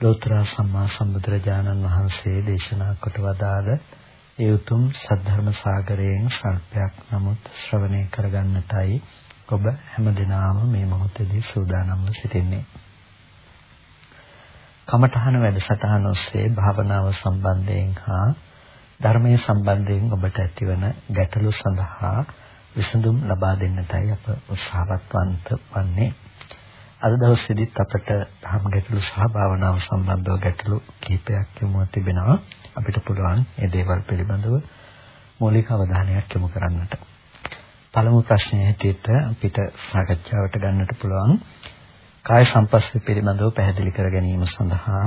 ලෝතර සම්මා සම්බුදුරජාණන් වහන්සේ දේශනා කොට වදාළ ඒ උතුම් සද්ධර්ම සාගරයෙන් සල්පයක් නමුත් ශ්‍රවණය කරගන්නටයි ඔබ හැමදිනාම මේ මොහොතේදී සූදානම්ව සිටින්නේ. කමඨහන වැඩසටහන ඔස්සේ භාවනාව සම්බන්ධයෙන් හා ධර්මයේ සම්බන්ධයෙන් ඔබට ඇතිවන ගැටලු සඳහා විසඳුම් ලබා දෙන්නටයි අප උත්සාහවත් වන්නේ. අද දවසේදීත් අපට ධම් ගැටලු සහ භාවනාව සම්බන්ධව ගැටලු කිහිපයක් යොමු තිබෙනවා. අපිට පුළුවන් මේ දේවල් පිළිබඳව මූලික අවධානයක් යොමු කරන්නට. පළමු ප්‍රශ්නය හැටියට අපිට සාකච්ඡාවට ගන්නට පුළුවන් කාය සංපස්සේ පිළිබඳව පැහැදිලි කර ගැනීම සඳහා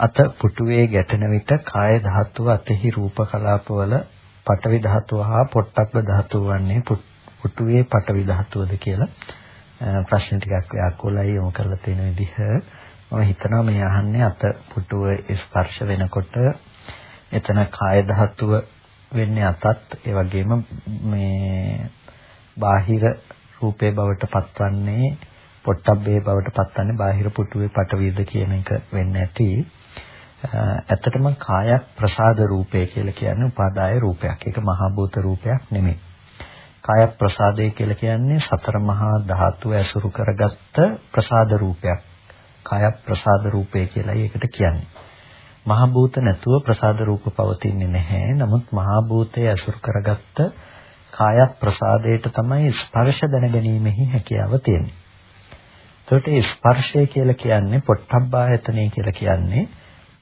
අත පුටුවේ ගැටෙන විට කාය ධාතුව අතෙහි රූප කලාපවල පටවි ධාතුව හා පොට්ටබ්බ ධාතුව වන්නේ පුටුවේ පටවි ධාතුවද කියලා ප්‍රශ්න ටිකක් ව්‍යාකූලයි යොමු කරලා තියෙන විදිහ මම හිතනවා මේ අහන්නේ අත පුටුව ස්පර්ශ වෙනකොට එතන කාය ධාතුව වෙන්නේ අතත් ඒ වගේම මේ බාහිර රූපේ බවට පත්වන්නේ පොට්ටබ්බේ බවට පත්වන්නේ බාහිර පුටුවේ පටවිද කියන එක වෙන්නේ නැති ඇත්තටම කාය ප්‍රසාද රූපය කියලා කියන්නේ උපාදාය රූපයක්. ඒක මහා භූත රූපයක් නෙමෙයි. කාය ප්‍රසාදය කියලා කියන්නේ සතර මහා ධාතු ඇසුරු කරගත්ත ප්‍රසාද රූපයක්. කාය ප්‍රසාද රූපය කියලා ඒකට කියන්නේ. මහා භූත නැතුව ප්‍රසාද රූප පවතින්නේ නැහැ. නමුත් මහා භූතය ඇසුරු කරගත්ත කාය ප්‍රසාදයට තමයි ස්පර්ශ දැනගැනීමෙහි හැකියාව තියෙන්නේ. එතකොට ස්පර්ශය කියලා කියන්නේ පොට්ටබ්බායතනෙ කියලා කියන්නේ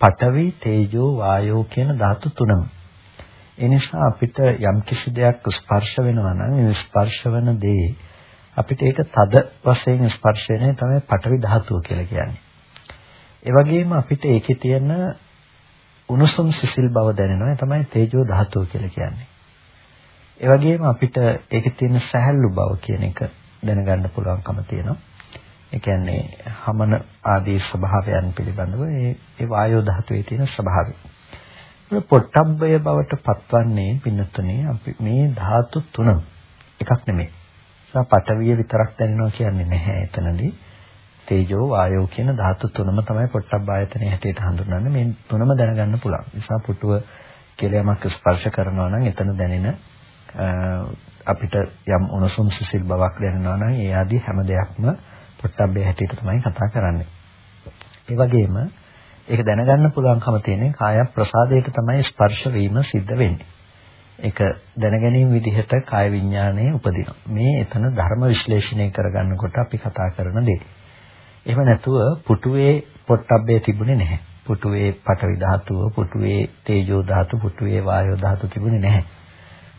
පඨවි තේජෝ වායෝ කියන ධාතු තුනම. ඒ නිසා අපිට යම් කිසි දෙයක් ස්පර්ශ වෙනවා නම් ඒ ස්පර්ශ වෙන දේ අපිට ඒක තද වශයෙන් ස්පර්ශ වෙන්නේ තමයි පටවි ධාතුව කියලා කියන්නේ. ඒ වගේම අපිට ඒකේ තියෙන උණුසුම් සිසිල් බව දැනෙනවා. ඒ තමයි තේජෝ ධාතුව කියලා කියන්නේ. ඒ වගේම අපිට ඒකේ තියෙන සැහැල්ලු බව කියන එක දැනගන්න පුළුවන්කම තියෙනවා. ඒ කියන්නේ හමන ආදී ස්වභාවයන් පිළිබඳව ඒ ඒ වායෝ ධාතුවේ තියෙන ස්වභාවය. පොට්ටබ්බය බවට පත්වන්නේ පින්නතුනේ අපි මේ ධාතු තුන එකක් නෙමෙයි. සා පඨවිය විතරක් දැනෙනවා කියන්නේ නැහැ එතනදී. තේජෝ වායෝ කියන ධාතු තුනම තමයි පොට්ටබ්බායතනයේ හැටියට හඳුන්වන්නේ. මේ තුනම දැනගන්න පුළුවන්. නිසා පුටුව කියලා යමක් ස්පර්ශ කරනවා නම් එතන දැනෙන අපිට යම් උණුසුම් සිසිල් බවක් දැනෙනවා නම් ඒ ආදී හැම දෙයක්ම පොට්ටබ්බේ හැටියට තමයි කතා කරන්නේ. ඒ වගේම ඒක දැනගන්න පුළුවන්කම තියෙන්නේ කාය ප්‍රසාදයට තමයි ස්පර්ශ වීම සිද්ධ වෙන්නේ. ඒක දැනගැනීම විදිහට කාය විඥානයේ උපදිනවා. මේ එතන ධර්ම විශ්ලේෂණය කරගන්නකොට අපි කතා කරන දේ. එහෙම නැතුව පුටුවේ පොට්ටබ්බේ තිබුණේ නැහැ. පුටුවේ පඨවි ධාතුව, පුටුවේ තේජෝ ධාතු, පුටුවේ වායෝ ධාතු තිබුණේ නැහැ.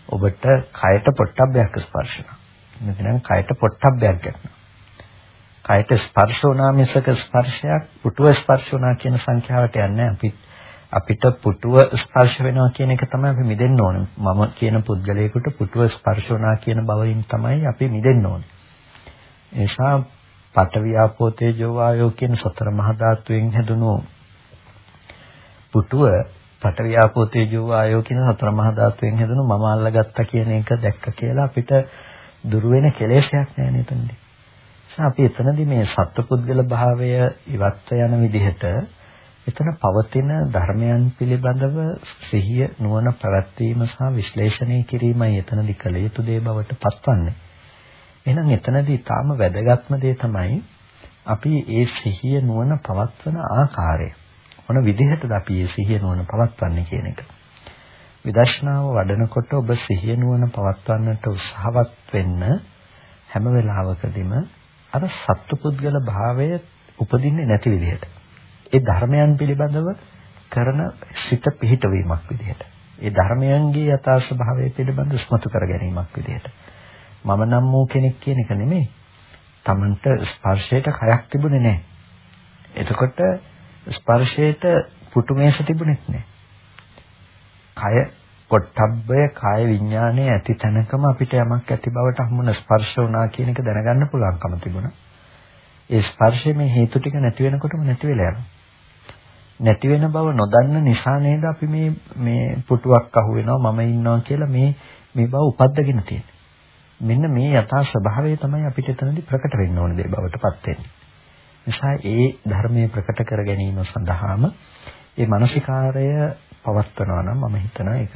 ඔබට කයට පොට්ටබ්බයක් ස්පර්ශ වෙනවා. නැත්නම් කයට පොට්ටබ්බයක් ගන්නවා. කයට ස්පර්ශ වුණා මිසක ස්පර්ශයක් පුටුව ස්පර්ශ වුණා කියන සංඛ්‍යාවට යන්නේ අපි අපිට පුටුව ස්පර්ශ වෙනවා කියන එක තමයි අපි මිදෙන්න ඕනේ. මම කියන පුද්ගලයෙකුට පුටුව ස්පර්ශ වුණා කියන බවින් තමයි අපි මිදෙන්න ඕනේ. ඒ නිසා පඨවි ආපෝ තේජෝ වායෝ කියන සතර මහා ධාතුවෙන් හැදුණු පුටුව පඨවි ආපෝ තේජෝ වායෝ කියන සතර මහා ධාතුවෙන් හැදුණු මම අල්ලගත්තා කියන එක දැක්ක කියලා අපිට දුර වෙන කෙලෙසයක් නෑ නේද? අපි එතනදී මේ සත්පුද්ගල භාවය ඉවත් යන විදිහට එතන පවතින ධර්මයන් පිළිබඳව සිහිය නුවණ පැවැත්වීම සහ විශ්ලේෂණය කිරීමයි එතනදී කළ යුතු දේ බවට පත්වන්නේ. එහෙනම් එතනදී තාම වැදගත්ම දේ තමයි අපි ඒ සිහිය නුවණ පවත්වන ආකාරය. මොන විදිහටද අපි මේ සිහිය නුවණ පවත්වන්නේ කියන එක. විදර්ශනාව වඩනකොට ඔබ සිහිය නුවණ පවත්වන්නට උත්සාහවත් වෙන්න හැම වෙලාවකදීම අර සත්පුද්ගල භාවය උපදින්නේ නැති විදිහට. ඒ ධර්මයන් පිළිබඳව කරන සිත පිහිටවීමක් විදිහට. ඒ ධර්මයන්ගේ යථා ස්වභාවය පිළිබඳ ස්මතු කර ගැනීමක් විදිහට. මම නම් වූ කෙනෙක් කියන එක නෙමෙයි. Tamanට ස්පර්ශයට කයක් තිබුණේ නැහැ. එතකොට ස්පර්ශයට පුටු මේස තිබුණෙත් නෑ. කය පොට්ටබ්බය කාය විඥානයේ ඇති තැනකම අපිට යමක් ඇති බවට හමුන ස්පර්ශ වුණා කියන එක දැනගන්න පුළුවන්කම තිබුණා. ඒ ස්පර්ශයේ මේ හේතු ටික නැති වෙනකොටම නැති වෙලා යනවා. නැති වෙන බව නොදන්න නිසා නේද අපි මේ මේ පුටුවක් අහු වෙනවා මම ඉන්නවා කියලා මේ මේ බව උපද්දගෙන තියෙන්නේ. මෙන්න මේ යථා ස්වභාවය තමයි අපිට එතනදී ප්‍රකට වෙන්න ඕන දේ බවටපත් වෙන්නේ. නිසා ඒ ධර්මයේ ප්‍රකට කර ගැනීම සඳහාම මේ මානසිකාරය පවත්වනවා නම් මම හිතනවා ඒක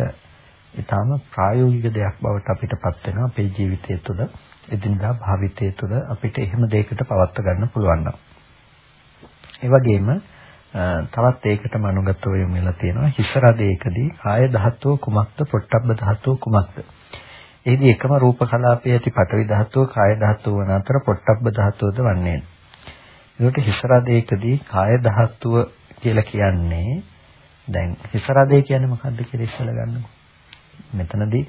ඊටාම ප්‍රායෝගික දෙයක් බවට අපිටපත් වෙනවා අපේ ජීවිතය තුළ එදිනදා භාවිතය තුළ අපිට එහෙම දෙයකට පවත්ව ගන්න පුළුවන් නම්. ඒ වගේම තවත් ඒකටම අනුගතව යොමු වෙලා තියෙනවා හිස රදයකදී කාය ධාතුව කුමක්ද පොට්ටබ්බ ධාතුව කුමක්ද? එහිදී එකම රූප කලාපයේ ඇති පඨවි ධාතුව කාය ධාතුව වන අතර පොට්ටබ්බ ධාතුවද වන්නේ ඒකට හිස රදයකදී කාය ධාතුව කියලා කියන්නේ දැන් හිස රදය කියන්නේ මොකද්ද කියලා ඉස්සෙල්ලා ගන්නකො. මෙතනදී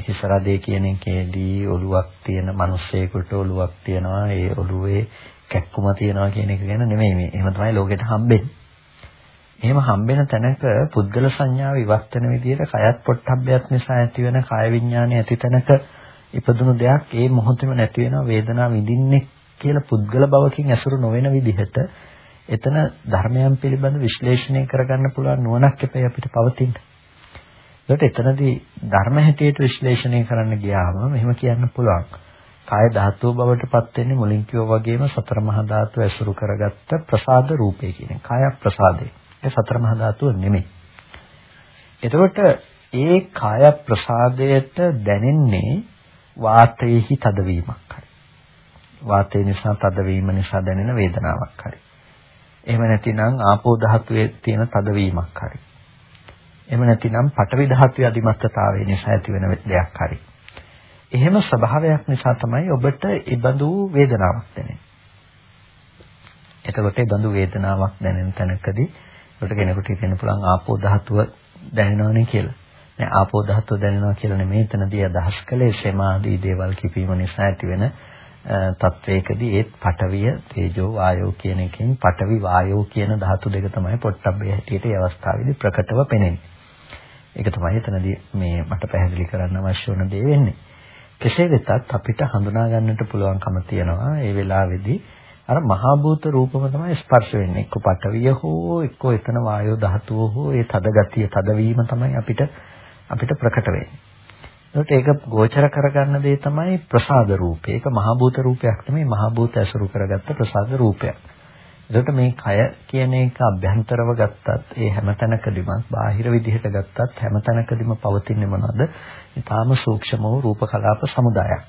හිස රදේ කියන එකේදී ඔලුවක් තියෙන මිනිස්සෙකුට ඔලුවක් තියෙනවා ඒ ඔලුවේ කැක්කුම තියනවා කියන එක ගැන නෙමෙයි මේ. එහෙම තමයි ලෝකෙට හම්බෙන්නේ. එහෙම හම්බෙන තැනක පුද්ගල සංඥාව ඉවත් වෙන විදිහට කයත් පොට්ටබ්බයත් නිසා ඇතිවෙන කාය විඥානය ඇති තැනක ඉපදුණු දෙයක් ඒ මොහොතේම නැති වෙනවා වේදනාව විඳින්නේ කියලා පුද්ගල භවකින් ඇසුරු නොවන විදිහට එතන ධර්මයන් පිළිබඳ විශ්ලේෂණය කරගන්න පුළුවන් නුවණක් එපේ අපිට පවතින. ඒකට එතනදී ධර්ම හැටියට විශ්ලේෂණය කරන්න ගියාම මෙහෙම කියන්න පුළුවන්. කාය ධාතුව බවට පත් වෙන්නේ මුලින් කිව්වා වගේම සතර මහා ධාතුව ඇසුරු කරගත්ත ප්‍රසාද රූපේ කියන්නේ. කාය ප්‍රසාදේ. ඒ සතර මහා ධාතුව නෙමෙයි. එතකොට ඒ කාය ප්‍රසාදයට දැනෙන්නේ වාතයේහි තදවීමක් හරි. වාතය නිසා තදවීම නිසා දැනෙන වේදනාවක් හරි. එහෙම නැතිනම් ආපෝ ධාතුවේ තියෙන තදවීමක් හරි. එහෙම නැතිනම් පඨවි ධාතුවේ අධිමත්තතාවය නිසා ඇතිවෙන දෙයක් හරි. එහෙම ස්වභාවයක් නිසා තමයි ඔබට ඉබඳු වේදනාවක් දැනෙන්නේ. එතකොට ඉබඳු වේදනාවක් දැනෙන තැනකදී ඔබට කෙනෙකුට හිතෙන්න පුළුවන් ආපෝ ධාතුව දැනෙනවනේ කියලා. නෑ ආපෝ ධාතුව දැනෙනවා කියලා නෙමෙයි එතනදී අදහස් කළේ සෙම ආදී දේවල් කිපීම නිසා ඇතිවෙන තත්වයකදී ඒත් පඨවිය තේජෝ වායෝ කියන එකෙන් පඨවි වායෝ කියන ධාතු දෙක තමයි පොට්ටබ්බේ හැටියට ඒ අවස්ථාවේදී ප්‍රකටව පෙනෙන්නේ. ඒක තමයි එතනදී මේ මට පැහැදිලි කරන්න අවශ්‍ය වන දේ වෙන්නේ. කෙසේ වෙතත් අපිට හඳුනා ගන්නට පුළුවන්කම තියෙනවා ඒ වෙලාවේදී අර මහා භූත රූපම තමයි ස්පර්ශ වෙන්නේ එක්ක පටවිය හෝ එක්ක එතන වායෝ ධාතුව හෝ ඒ තද ගතිය තදවීම තමයි අපිට අපිට ප්‍රකට වෙන්නේ ඒක ගෝචර කරගන්න දේ තමයි ප්‍රසාද රූපය. ඒක මහා භූත රූපයක් නෙමෙයි මහා භූත ඇසුරු කරගත්ත ප්‍රසාද රූපයක්. එතකොට මේ කය කියන එක අභ්‍යන්තරව ගත්තත් ඒ හැමතැනකදීම බාහිර විදිහට ගත්තත් හැමතැනකදීම පවතින්නේ මොනවද? ඊටාම සූක්ෂම වූ රූප කලාප සමුදායක්.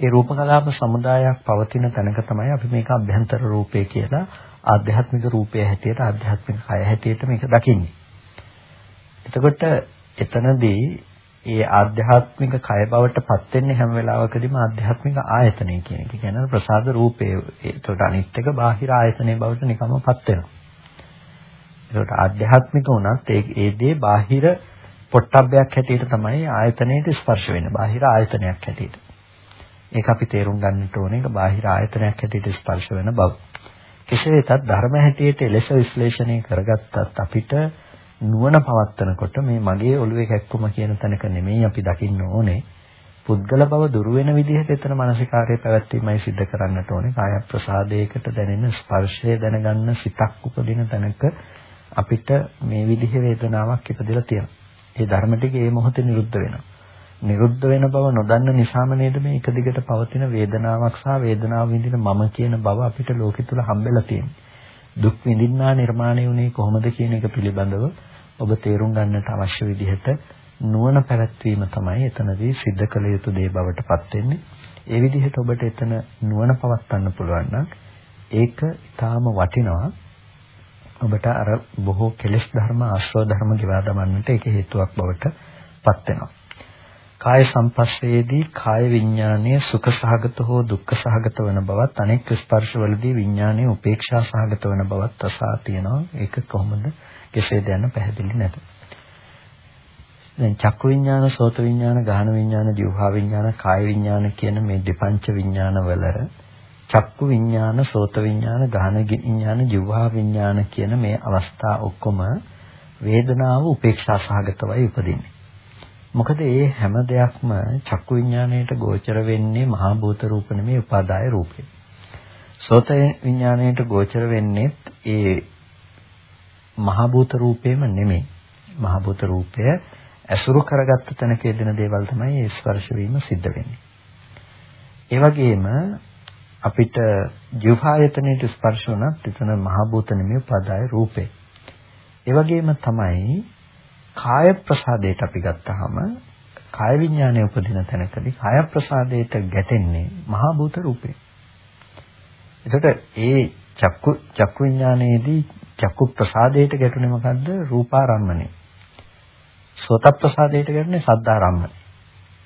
ඒ රූප කලාප සමුදායක් පවතින තැනක තමයි අපි මේක අභ්‍යන්තර රූපය කියලා ආධ්‍යාත්මික රූපය හැටියට ආධ්‍යාත්මික කය හැටියට මේක දකින්නේ. එතකොට එතනදී ඒ ආධ්‍යාත්මික කය බවට පත් වෙන්නේ හැම වෙලාවකදීම ආධ්‍යාත්මික ආයතනය කියන එක. කියන්නේ ප්‍රසාද රූපේ. ඒකට අනිත් එක බාහිර ආයතනය බවට නිකම්ම පත් වෙනවා. ඒකට ආධ්‍යාත්මික උනත් ඒ ඒ දේ බාහිර පොට්ටබ්බයක් හැටියට තමයි ආයතනයට ස්පර්ශ වෙන්නේ. බාහිර ආයතනයක් හැටියට. ඒක අපි තේරුම් ගන්නට ඕනේ. ඒක බාහිර ආයතනයක් හැටියට ස්පර්ශ වෙන බව. කෙසේ වෙතත් ධර්ම හැටියට එලෙස විශ්ලේෂණය කරගත්තත් අපිට නුවණ පවත්නකොට මේ මගේ ඔළුවේ කැක්කුම කියන තැනක නෙමෙයි අපි දකින්න ඕනේ. පුද්ගල බව දුර වෙන විදිහට එතන මානසිකාර්යය පැවැත්වීමයි සිද්ධ කරන්නට ඕනේ. කාය ප්‍රසාදයකට දැනෙන ස්පර්ශය දැනගන්න සිතක් උපදින තැනක අපිට මේ විදිහේ වේදනාවක් ඉපදෙලා තියෙනවා. ඒ ධර්ම ටික ඒ මොහොතේ නිරුද්ධ වෙනවා. නිරුද්ධ වෙන බව නොදන්න නිසාම නේද මේ එක දිගට පවතින වේදනාවක් සහ වේදනාව විඳින මම කියන බව අපිට ලෝකෙ තුල හම්බෙලා තියෙන්නේ. දුක් විඳින්නා නිර්මාණය වුණේ කොහොමද කියන එක පිළිබඳව ඔබ තේරුම් ගන්නට අවශ්‍ය විදිහට නුවණ පැවැත්වීම තමයි එතනදී සිද්ධ කළ යුතු දේ බවට පත් වෙන්නේ. ඒ විදිහට ඔබට එතන නුවණ පවත්වන්න පුළුවන් නම් ඒක ඊටාම වටිනවා. ඔබට අර බොහෝ කෙලෙස් ධර්ම ආශ්‍රව ධර්ම ගෙවා දමන්නට ඒක හේතුවක් බවට පත් වෙනවා. කාය සංපස්සේදී කාය විඥානයේ සුඛ සහගත හෝ දුක්ඛ සහගත වන බවත් අනෙක් ස්පර්ශවලදී විඥානයේ උපේක්ෂා සහගත වන බවත් අසා තියෙනවා. ඒක කොහොමද කෙසේද යන පැහැදිලි නැත. දැන් චක්කු විඥාන, සෝත විඥාන, ගාහන විඥාන, જીවහා විඥාන, කාය විඥාන කියන මේ දෙපංච විඥාන වල චක්කු විඥාන, සෝත විඥාන, ගාහන විඥාන, ජීවහා විඥාන කියන මේ අවස්ථා ඔක්කොම වේදනාව උපේක්ෂා සහගතවයි උපදින්නේ. මොකද මේ හැම දෙයක්ම චක්කු විඥාණයට ගෝචර වෙන්නේ මහා භූත රූප නෙමෙයි උපාදාය රූපේ. සෝත විඥාණයට ගෝචර වෙන්නේ ඒ මහා භූත රූපේම නෙමෙයි. මහා භූත රූපය ඇසුරු කරගත්ත තැනක යෙදෙන දේවල් තමයි ඒ ස්පර්ශ වීම සිද්ධ වෙන්නේ. ඒ වගේම අපිට ජීවහායතනයේ ස්පර්ශ වුණත් එතන මහා භූත නෙමෙයි උපාදාය රූපේ. ඒ වගේම තමයි කාය ප්‍රසාදයට අපි ගත්තාම කාය විඥානය උපදින තැනකදී කාය ප්‍රසාදයට ගැටෙන්නේ මහා භූත රූපේ. එතකොට ඒ චක්කු චක්කු විඥානයේදී චක්කු ප්‍රසාදයට ගැටුනේ මොකද්ද? රූපාරම්මණය. සෝත ප්‍රසාදයට ගැටුනේ සද්දාරම්මණය.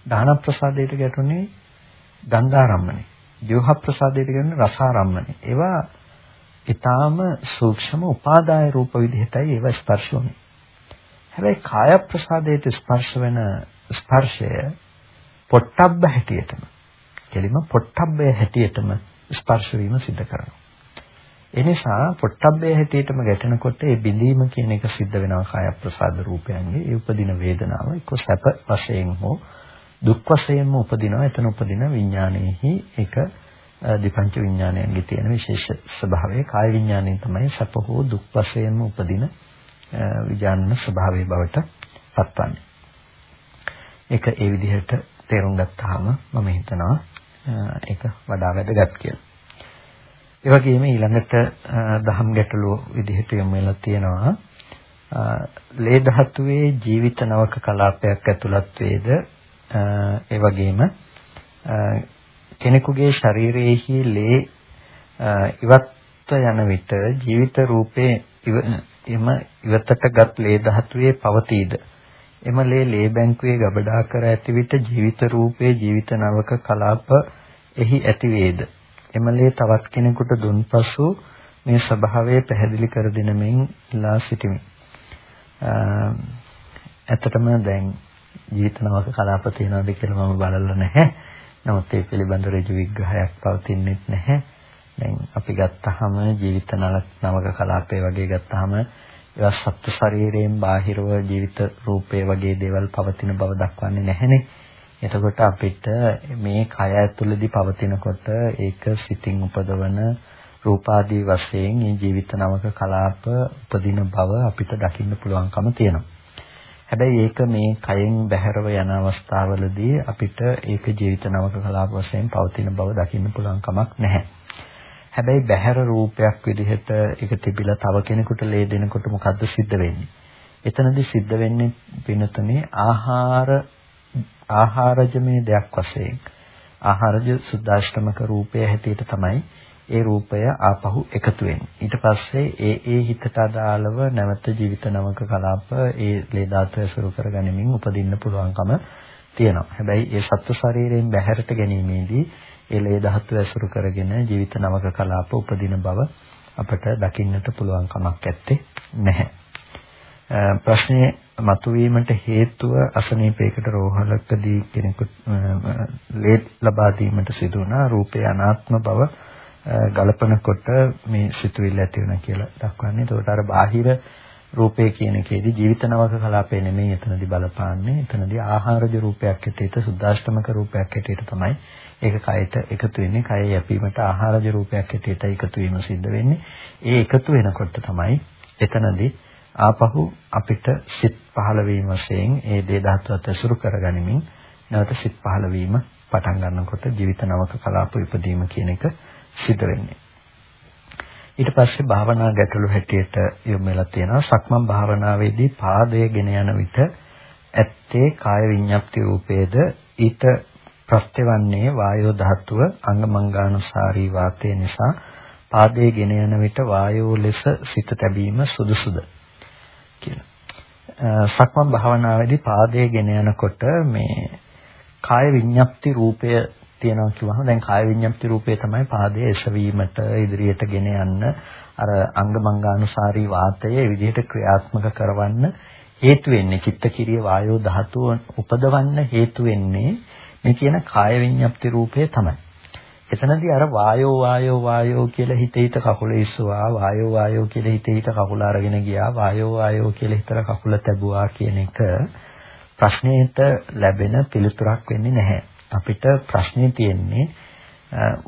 දාන ප්‍රසාදයට ගැටුනේ ගන්ධාරම්මණය. ජීවහ ප්‍රසාදයට ගැටුනේ රසාරම්මණය. ඒවා ඊටාම සූක්ෂම උපාදාය රූප විදිහටයි ඒවා ස්පර්ශ වුනේ. හැබැයි කාය ප්‍රසාදයට ස්පර්ශ වෙන ස්පර්ශය පොට්ටබ්බ හැටියටම කෙලිම පොට්ටබ්බය හැටියටම ස්පර්ශ වීම සිද්ධ කරනවා. ඒ නිසා පොට්ටබ්බය හැටියටම ගැටෙනකොට ඒ බිඳීම කියන එක සිද්ධ වෙනවා කාය ප්‍රසාද රූපයන්ගේ. ඒ උපදින වේදනාව එක්ක සැප වශයෙන් හෝ දුක් වශයෙන්ම උපදිනවා. එතන උපදින විඥානයේහි ඒක දිපංච විඥානයන්ගේ තියෙන විශේෂ ස්වභාවය. කාය විඥානය තමයි සැප හෝ දුක් වශයෙන්ම උපදින විඥාන ස්වභාවයේ බවට පත්වන්නේ. ඒක ඒ විදිහට තේරුම් ගත්තාම මම හිතනවා ඒක වඩා වැදගත් කියලා. ඒ වගේම ඊළඟට දහම් ගැටලුව විදිහට යොමු වෙලා තියෙනවා ලේ ධාතුවේ ජීවිත නවක කලාපයක් ඇතුළත් වේද ඒ වගේම කෙනෙකුගේ ශරීරයේහි ලේ ඉවත් යන විට ජීවිත රූපේ එම ඉවතටගත් ලේ ධාතුවේ පවතීද? එම ලේ ලේ බැංකුවේ ගබඩා කර ඇති විට ජීවිත රූපේ ජීවිත නවක කලාප එහි ඇති වේද? එම ලේ තවත් කෙනෙකුට දුන්පසු මේ ස්වභාවය පැහැදිලි කර දෙනමින් ඉලා සිටිමි. ඇත්තටම දැන් ජීවිත නවක කලාප තියනවාද කියලා මම බලලා නැහැ. නමුත් ඒ පිළිබඳ ඍජු විග්‍රහයක් පවතින්නේ නැහැ. දැන් අපි ගත්තාම ජීවිත නවක කලාපය වගේ ගත්තාම ඒවා සත්ත්ව ශරීරයෙන් බාහිරව ජීවිත රූපේ වගේ දේවල් පවතින බව දක්වන්නේ නැහැනේ. එතකොට අපිට මේ කය ඇතුළේදී පවතිනකොට ඒක සිතින් උපදවන රූපාදී වශයෙන් මේ ජීවිත නවක කලාප උපදින බව අපිට දකින්න පුළුවන්කම තියෙනවා. හැබැයි ඒක මේ කයෙන් බැහැරව යන අවස්ථාවලදී අපිට ඒක ජීවිත නවක කලාප වශයෙන් පවතින බව දකින්න පුළුවන් කමක් නැහැ. හැබැයි බැහැර රූපයක් විදිහට ඒක තිබිලා තව කෙනෙකුට ලේ දෙනකොට මොකද්ද සිද්ධ වෙන්නේ? එතනදී සිද්ධ වෙන්නේ වෙනතනේ ආහාර ආහාරජමේ දෙයක් වශයෙන් ආහාරජ සුද්දාෂ්ටමක රූපය හැටියට තමයි ඒ රූපය ආපහු එකතු වෙන්නේ. ඊට පස්සේ ඒ ඒ හිතට අදාළව නැවත ජීවිත නවක කලාප ඒ ලේ ධාතු ඇසුරු කරගැනීමෙන් උපදින්න පුළුවන්කම තියෙනවා. හැබැයි ඒ සත්ව ශරීරයෙන් බැහැරට ගැනීමේදී ඒ ලේ ධාතු ඇසුරු කරගෙන ජීවිත නවක කලාප උපදින බව අපට දකින්නට පුළුවන් කමක් නැත්තේ නැහැ. ප්‍රශ්නේ මතුවීමට හේතුව අසනීපයකට රෝහලකදී කෙනෙකුට ලේ ලබා දීමට සිදු වුණා රූපේ අනාත්ම බව ගලපනකොට මේ සිතුවිල්ල ඇති වෙනවා කියලා දක්වන්නේ. ඒකට අර බාහිර රූපේ කියන එකේදී ජීවිත නවක කලාපේ නෙමෙයි එතනදී බලපාන්නේ. එතනදී ආහාරජ රූපයක් ඇටියට සුද්දාෂ්ටමක රූපයක් ඇටියට තමයි ඒක කයට එකතු වෙන්නේ. කය යැපීමට ආහාරජ රූපයක් ඇටියට එකතු වීම සිද්ධ වෙන්නේ. ඒ එකතු වෙනකොට තමයි එතනදී ආපහු අපිට සිත් පහළ වීම වශයෙන් ඒ දේ ධාතුවත් ඇසුරු කරගනිමින් නැවත සිත් පහළ වීම පටන් ගන්නකොට ජීවිත නවක කලාප ඉපදීම කියන එක සිද්ධ වෙන්නේ. ඊට පස්සේ භාවනා ගැටලු හැටියට යොමු වෙලා තියෙනවා සක්මන් භාවනාවේදී පාදය ගෙන යන විට ඇත්තේ කාය විඤ්ඤාප්ති රූපේද ඊට ප්‍රත්‍යවන්නේ වායෝ ධාතුව අංගමංගානුසාරී වාතය නිසා පාදයේ ගෙන යන විට වායෝ ලෙස සිත තැබීම සුදුසුද කියලා. සක්මන් භාවනාවේදී පාදයේ ගෙන යනකොට මේ කාය විඤ්ඤාප්ති රූපය තියෙනවා කිව්වහම දැන් කාය විඤ්ඤාප්ති රූපේ තමයි පාදයේ එසවීමට ඉදිරියට ගෙන යන්න අර අංගමංගානුසාරී වාතය ඒ විදිහට ක්‍රියාත්මක කරවන්න හේතු වෙන්නේ චිත්තකිරිය වායෝ ධාතුව උපදවන්න හේතු වෙන්නේ මේ කියන කාය විඤ්ඤාප්ති රූපය තමයි. එතනදී අර වායෝ වායෝ වායෝ කියලා හිත හිත කකුල ඉස්සුවා වායෝ වායෝ කියලා හිත හිත කකුල අරගෙන ගියා වායෝ වායෝ කියලා හිතලා කකුල තැබුවා කියන එක ප්‍රශ්නෙට ලැබෙන පිළිතුරක් වෙන්නේ නැහැ. අපිට ප්‍රශ්නේ තියෙන්නේ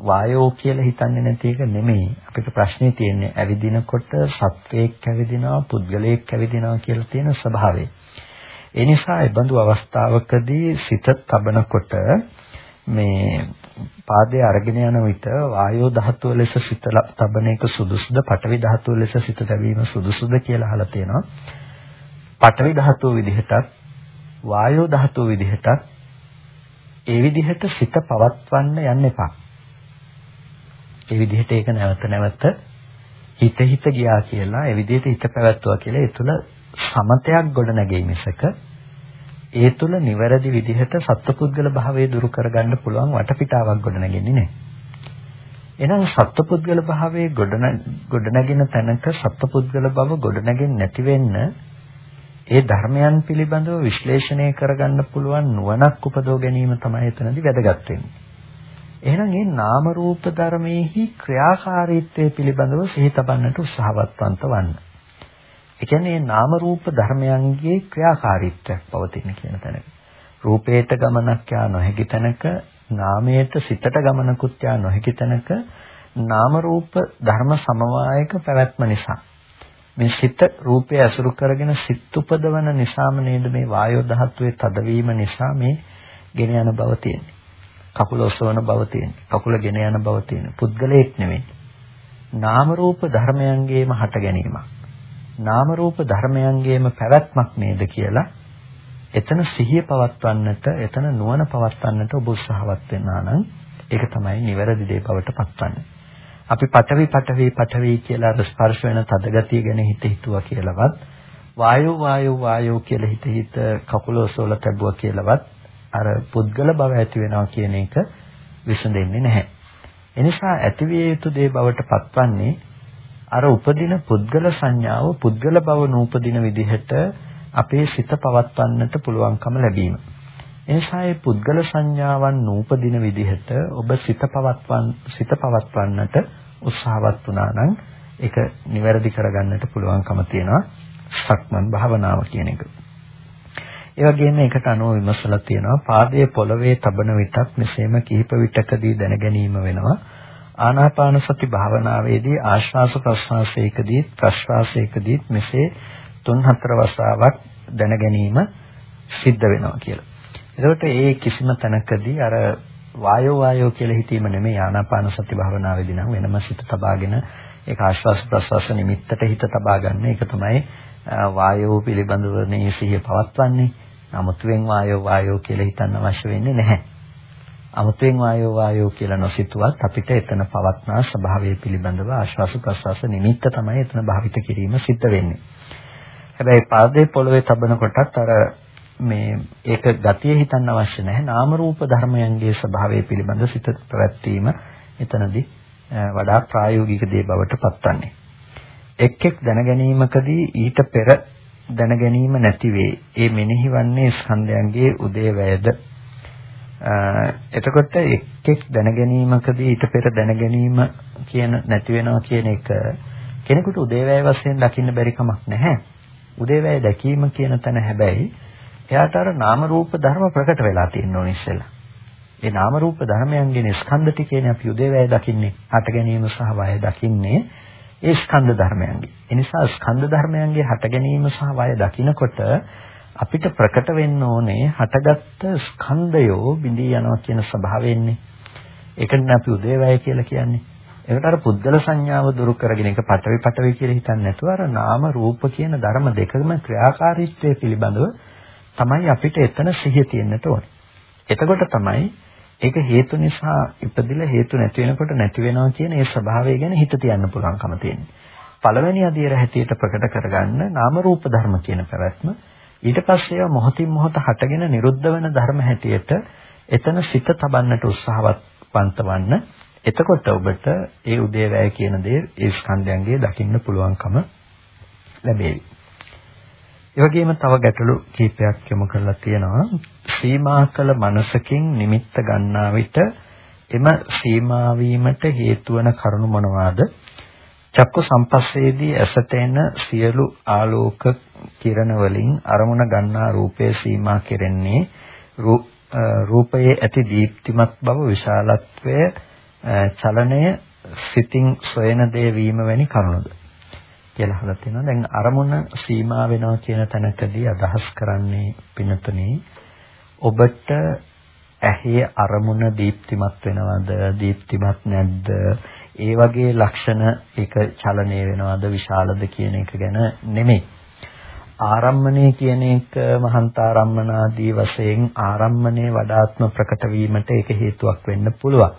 වායෝ කියලා හිතන්නේ නැති එක නෙමෙයි. අපිට ප්‍රශ්නේ තියෙන්නේ ඇවිදිනකොට සත්වයක් ඇවිදිනවා, පුද්ගලයෙක් ඇවිදිනවා කියලා තියෙන ස්වභාවය. ඒ නිසා ඒ බඳු අවස්ථාවකදී සිත තබනකොට මේ පාදයේ අරගෙන යන විට වායෝ ධාතුව ලෙස සිත තබන එක සුදුසුද පඨවි ධාතුව ලෙස සිත තැබීම සුදුසුද කියලා අහලා තියෙනවා. පඨවි ධාතුව විදිහටත් වායෝ ධාතුව විදිහටත් ඒ විදිහට සිත පවත්වන්න යන්න එපා. ඒ විදිහට ඒක නැවත නැවත හිත හිත ගියා කියලා ඒ විදිහට හිත පැවැත්වුවා කියලා ඒ තුළ සමතයක් ගොඩ නැගෙයි මිසක ඒ තුළ නිවැරදි විදිහට සත්පුද්ගල භාවය දුරු කරගන්න පුළුවන් වටපිටාවක් ගොඩ නැගෙන්නේ නැහැ. එහෙනම් සත්පුද්ගල භාවයේ ගොඩ ගොඩනැගෙන තැනක සත්පුද්ගල බව ගොඩනැගෙන්නේ නැති වෙන්න ඒ ධර්මයන් පිළිබඳව විශ්ලේෂණය කරගන්න පුළුවන් නුවණක් උපදව ගැනීම තමයි එතනදී වැදගත් වෙන්නේ. එහෙනම් මේ නාම රූප ධර්මයේහි ක්‍රියාකාරීත්වය පිළිබඳව සිහි තබන්නට උත්සාහවත්වන්ත වන්න. ඒ කියන්නේ නාම රූප ධර්මයන්ගේ ක්‍රියාකාරීත්වයක් පවතින කියන තැනක. රූපේට ගමනක් යා නොහැකි තැනක, නාමයට සිතට ගමනකුත් යා නොහැකි තැනක නාම රූප ධර්ම සමவாயක පැවැත්ම නිසා මේ සිත රූපය අසුරු කරගෙන සිත් උපදවන නිසාම නේද මේ වායෝ ධාතුවේ තදවීම නිසා මේ ගෙන යන බව තියෙන්නේ. කකුල ඔසවන බව තියෙන්නේ. කකුල ගෙන යන බව තියෙන්නේ. පුද්ගලයෙක් නෙමෙයි. නාම රූප ධර්මයන්ගේම හට ගැනීමක්. නාම රූප ධර්මයන්ගේම පැවැත්මක් නේද කියලා එතන සිහිය පවත්වන්නට එතන නුවණ පවත්වන්නට ඔබ උත්සාහවත් වෙනා නම් ඒක තමයි නිවැරදි දේ බවට පත්වන්නේ. අපි පඨවි පඨවි පඨවි කියලා ස්පර්ශ වෙන තදගතිය ගැන හිත හිතුවා කියලාවත් වායෝ වායෝ වායෝ කියලා හිත හිත කකුල ඔසවලා තැබුවා කියලාවත් අර පුද්ගල බව ඇති වෙනවා කියන එක විසඳෙන්නේ නැහැ. එනිසා ඇතිවිය යුතු දේ බවට පත්වන්නේ අර උපදින පුද්ගල සංඥාව පුද්ගල බව නූපදින විදිහට අපේ සිත පවත්වන්නට පුළුවන්කම ලැබීම. එනිසා මේ පුද්ගල සංඥාවන් නූපදින විදිහට ඔබ සිත පවත්වන් සිත පවත්වන්නට උත්සාහවත් වුණා නම් ඒක නිවැරදි කරගන්නට පුළුවන්කම තියෙනවා සක්මන් භාවනාව කියන එක. ඒ වගේම ඒකට අනුව විමසලා තියෙනවා පාදයේ පොළවේ තබන විටක් මෙසේම කිහිප විටකදී දැන ගැනීම වෙනවා. ආනාපාන සති භාවනාවේදී ආශ්වාස ප්‍රශ්වාසයකදී ප්‍රශ්වාසයකදී මෙසේ තුන් හතර වතාවක් දැන ගැනීම සිද්ධ වෙනවා කියලා. එතකොට ඒ කිසිම තැනකදී අර වායෝ වායෝ කියලා හිතීම නෙමෙයි ආනාපාන සති භාවනාවේදී නම් වෙනම සිත තබාගෙන ඒක ආශ්වාස ප්‍රශ්වාස නිමිත්තට හිත තබා ගන්න. ඒක තමයි වායෝ පිළිබඳව මේ සිහිය පවත්වන්නේ. නමුත්වෙන් වායෝ වායෝ කියලා හිතන්න අවශ්‍ය වෙන්නේ නැහැ. අමුතුවෙන් වායෝ වායෝ කියලා නොසිතුවත් අපිට එතන පවත්නා ස්වභාවය පිළිබඳව ආශ්වාස ප්‍රශ්වාස නිමිත්ත තමයි එතන භාවිත කිරීම සිද්ධ වෙන්නේ. හැබැයි පාදයේ පොළවේ තබන කොටත් අර මේ ඒක ගතිය හිතන්න අවශ්‍ය නැහැ. නාම රූප ධර්මයන්ගේ ස්වභාවය පිළිබඳ සිත පැවැත්වීම එතනදී වඩා ප්‍රායෝගික දේ බවට පත්වන්නේ. එක් එක් දැනගැනීමකදී ඊට පෙර දැනගැනීම නැති වේ. ඒ මෙනෙහිවන්නේ ස්කන්ධයන්ගේ උදේවැයද එතකොට එක් එක් දැනගැනීමකදී ඊට පෙර දැනගැනීම කියන නැති වෙනවා කියන එක කෙනෙකුට උදේවැය වශයෙන් දකින්න බැරි කමක් නැහැ. උදේවැය දැකීම කියන තැන හැබැයි එයාට අර නාම රූප ධර්ම ප්‍රකට වෙලා තියෙන ඕන ඉස්සෙල්ලා. ඒ නාම රූප ධර්මයන්ගේ ස්කන්ධ ටිකේනේ අපි උදේවැය දකින්නේ. හට ගැනීම සහ වය දකින්නේ ඒ ස්කන්ධ ධර්මයන්ගේ. ඒ නිසා ස්කන්ධ ධර්මයන්ගේ හට ගැනීම සහ වය දකිනකොට අපිට ප්‍රකට වෙන්න ඕනේ හටගත්ත ස්කන්ධයෝ බිඳී යනවා කියන ස්වභාවයෙන්නේ. ඒකනේ අපි උදේවැය කියලා කියන්නේ. ඒකට අර පුද්ගල සංඥාව දුරු කරගෙන ඒක පටවි පටවි කියලා හිතන්නේ නැතුව අර නාම රූප කියන ධර්ම දෙකම ක්‍රියාකාරීත්වය පිළිබඳව තමයි අපිට එතන සිහිය තියෙන්නට ඕනේ. එතකොට තමයි ඒක හේතු නිසා ඉපදිලා හේතු නැති වෙනකොට නැති වෙනවා කියන ඒ ස්වභාවය ගැන හිත තියන්න පුළුවන්කම තියෙනවා. පළවෙනි අධීර හැටියට ප්‍රකට කරගන්න නාම රූප ධර්ම කියන පැවැත්ම ඊට පස්සේ ඒවා මොහොතින් මොහොත හටගෙන නිරුද්ධ වෙන ධර්ම හැටියට එතන සිත තබන්නට උත්සාහවත් පන්තවන්න එතකොට ඔබට ඒ උදේවැය කියන දේ ඒ ස්කන්ධයන්ගේ දකින්න පුළුවන්කම ලැබේවි. ඒ වගේම තව ගැටලු කීපයක් යොමු කරලා තියෙනවා. සීමා කළ මනසකින් නිමිත්ත ගන්නා විට එම සීමා වීමට හේතු වන කරුණු මොනවාද? චක්කු සම්පස්සේදී ඇසට එන සියලු ආලෝක කිරණ වලින් අරමුණ ගන්නා රූපයේ සීමා කෙරෙන්නේ රූපයේ ඇති දීප්තිමත් බව විශාලත්වය චලනය සිතින් සොයන දේ වීම වැනි කරුණුද කියලා අහලා තියෙනවා. දැන් අරමුණ සීමා වෙනවා කියන තැනකදී අදහස් කරන්නේ පිනතුනේ ඔබට ඇහි අරමුණ දීප්තිමත් වෙනවද දීප්තිමත් නැද්ද ඒ වගේ ලක්ෂණ ඒක චලනය වෙනවද විශාලද කියන එක ගැන නෙමෙයි ආරම්මණය කියන එක මහන්තාරම්මනාදී වශයෙන් ආරම්මණය වඩාත්ම ප්‍රකට වීමට ඒක හේතුවක් වෙන්න පුළුවන්.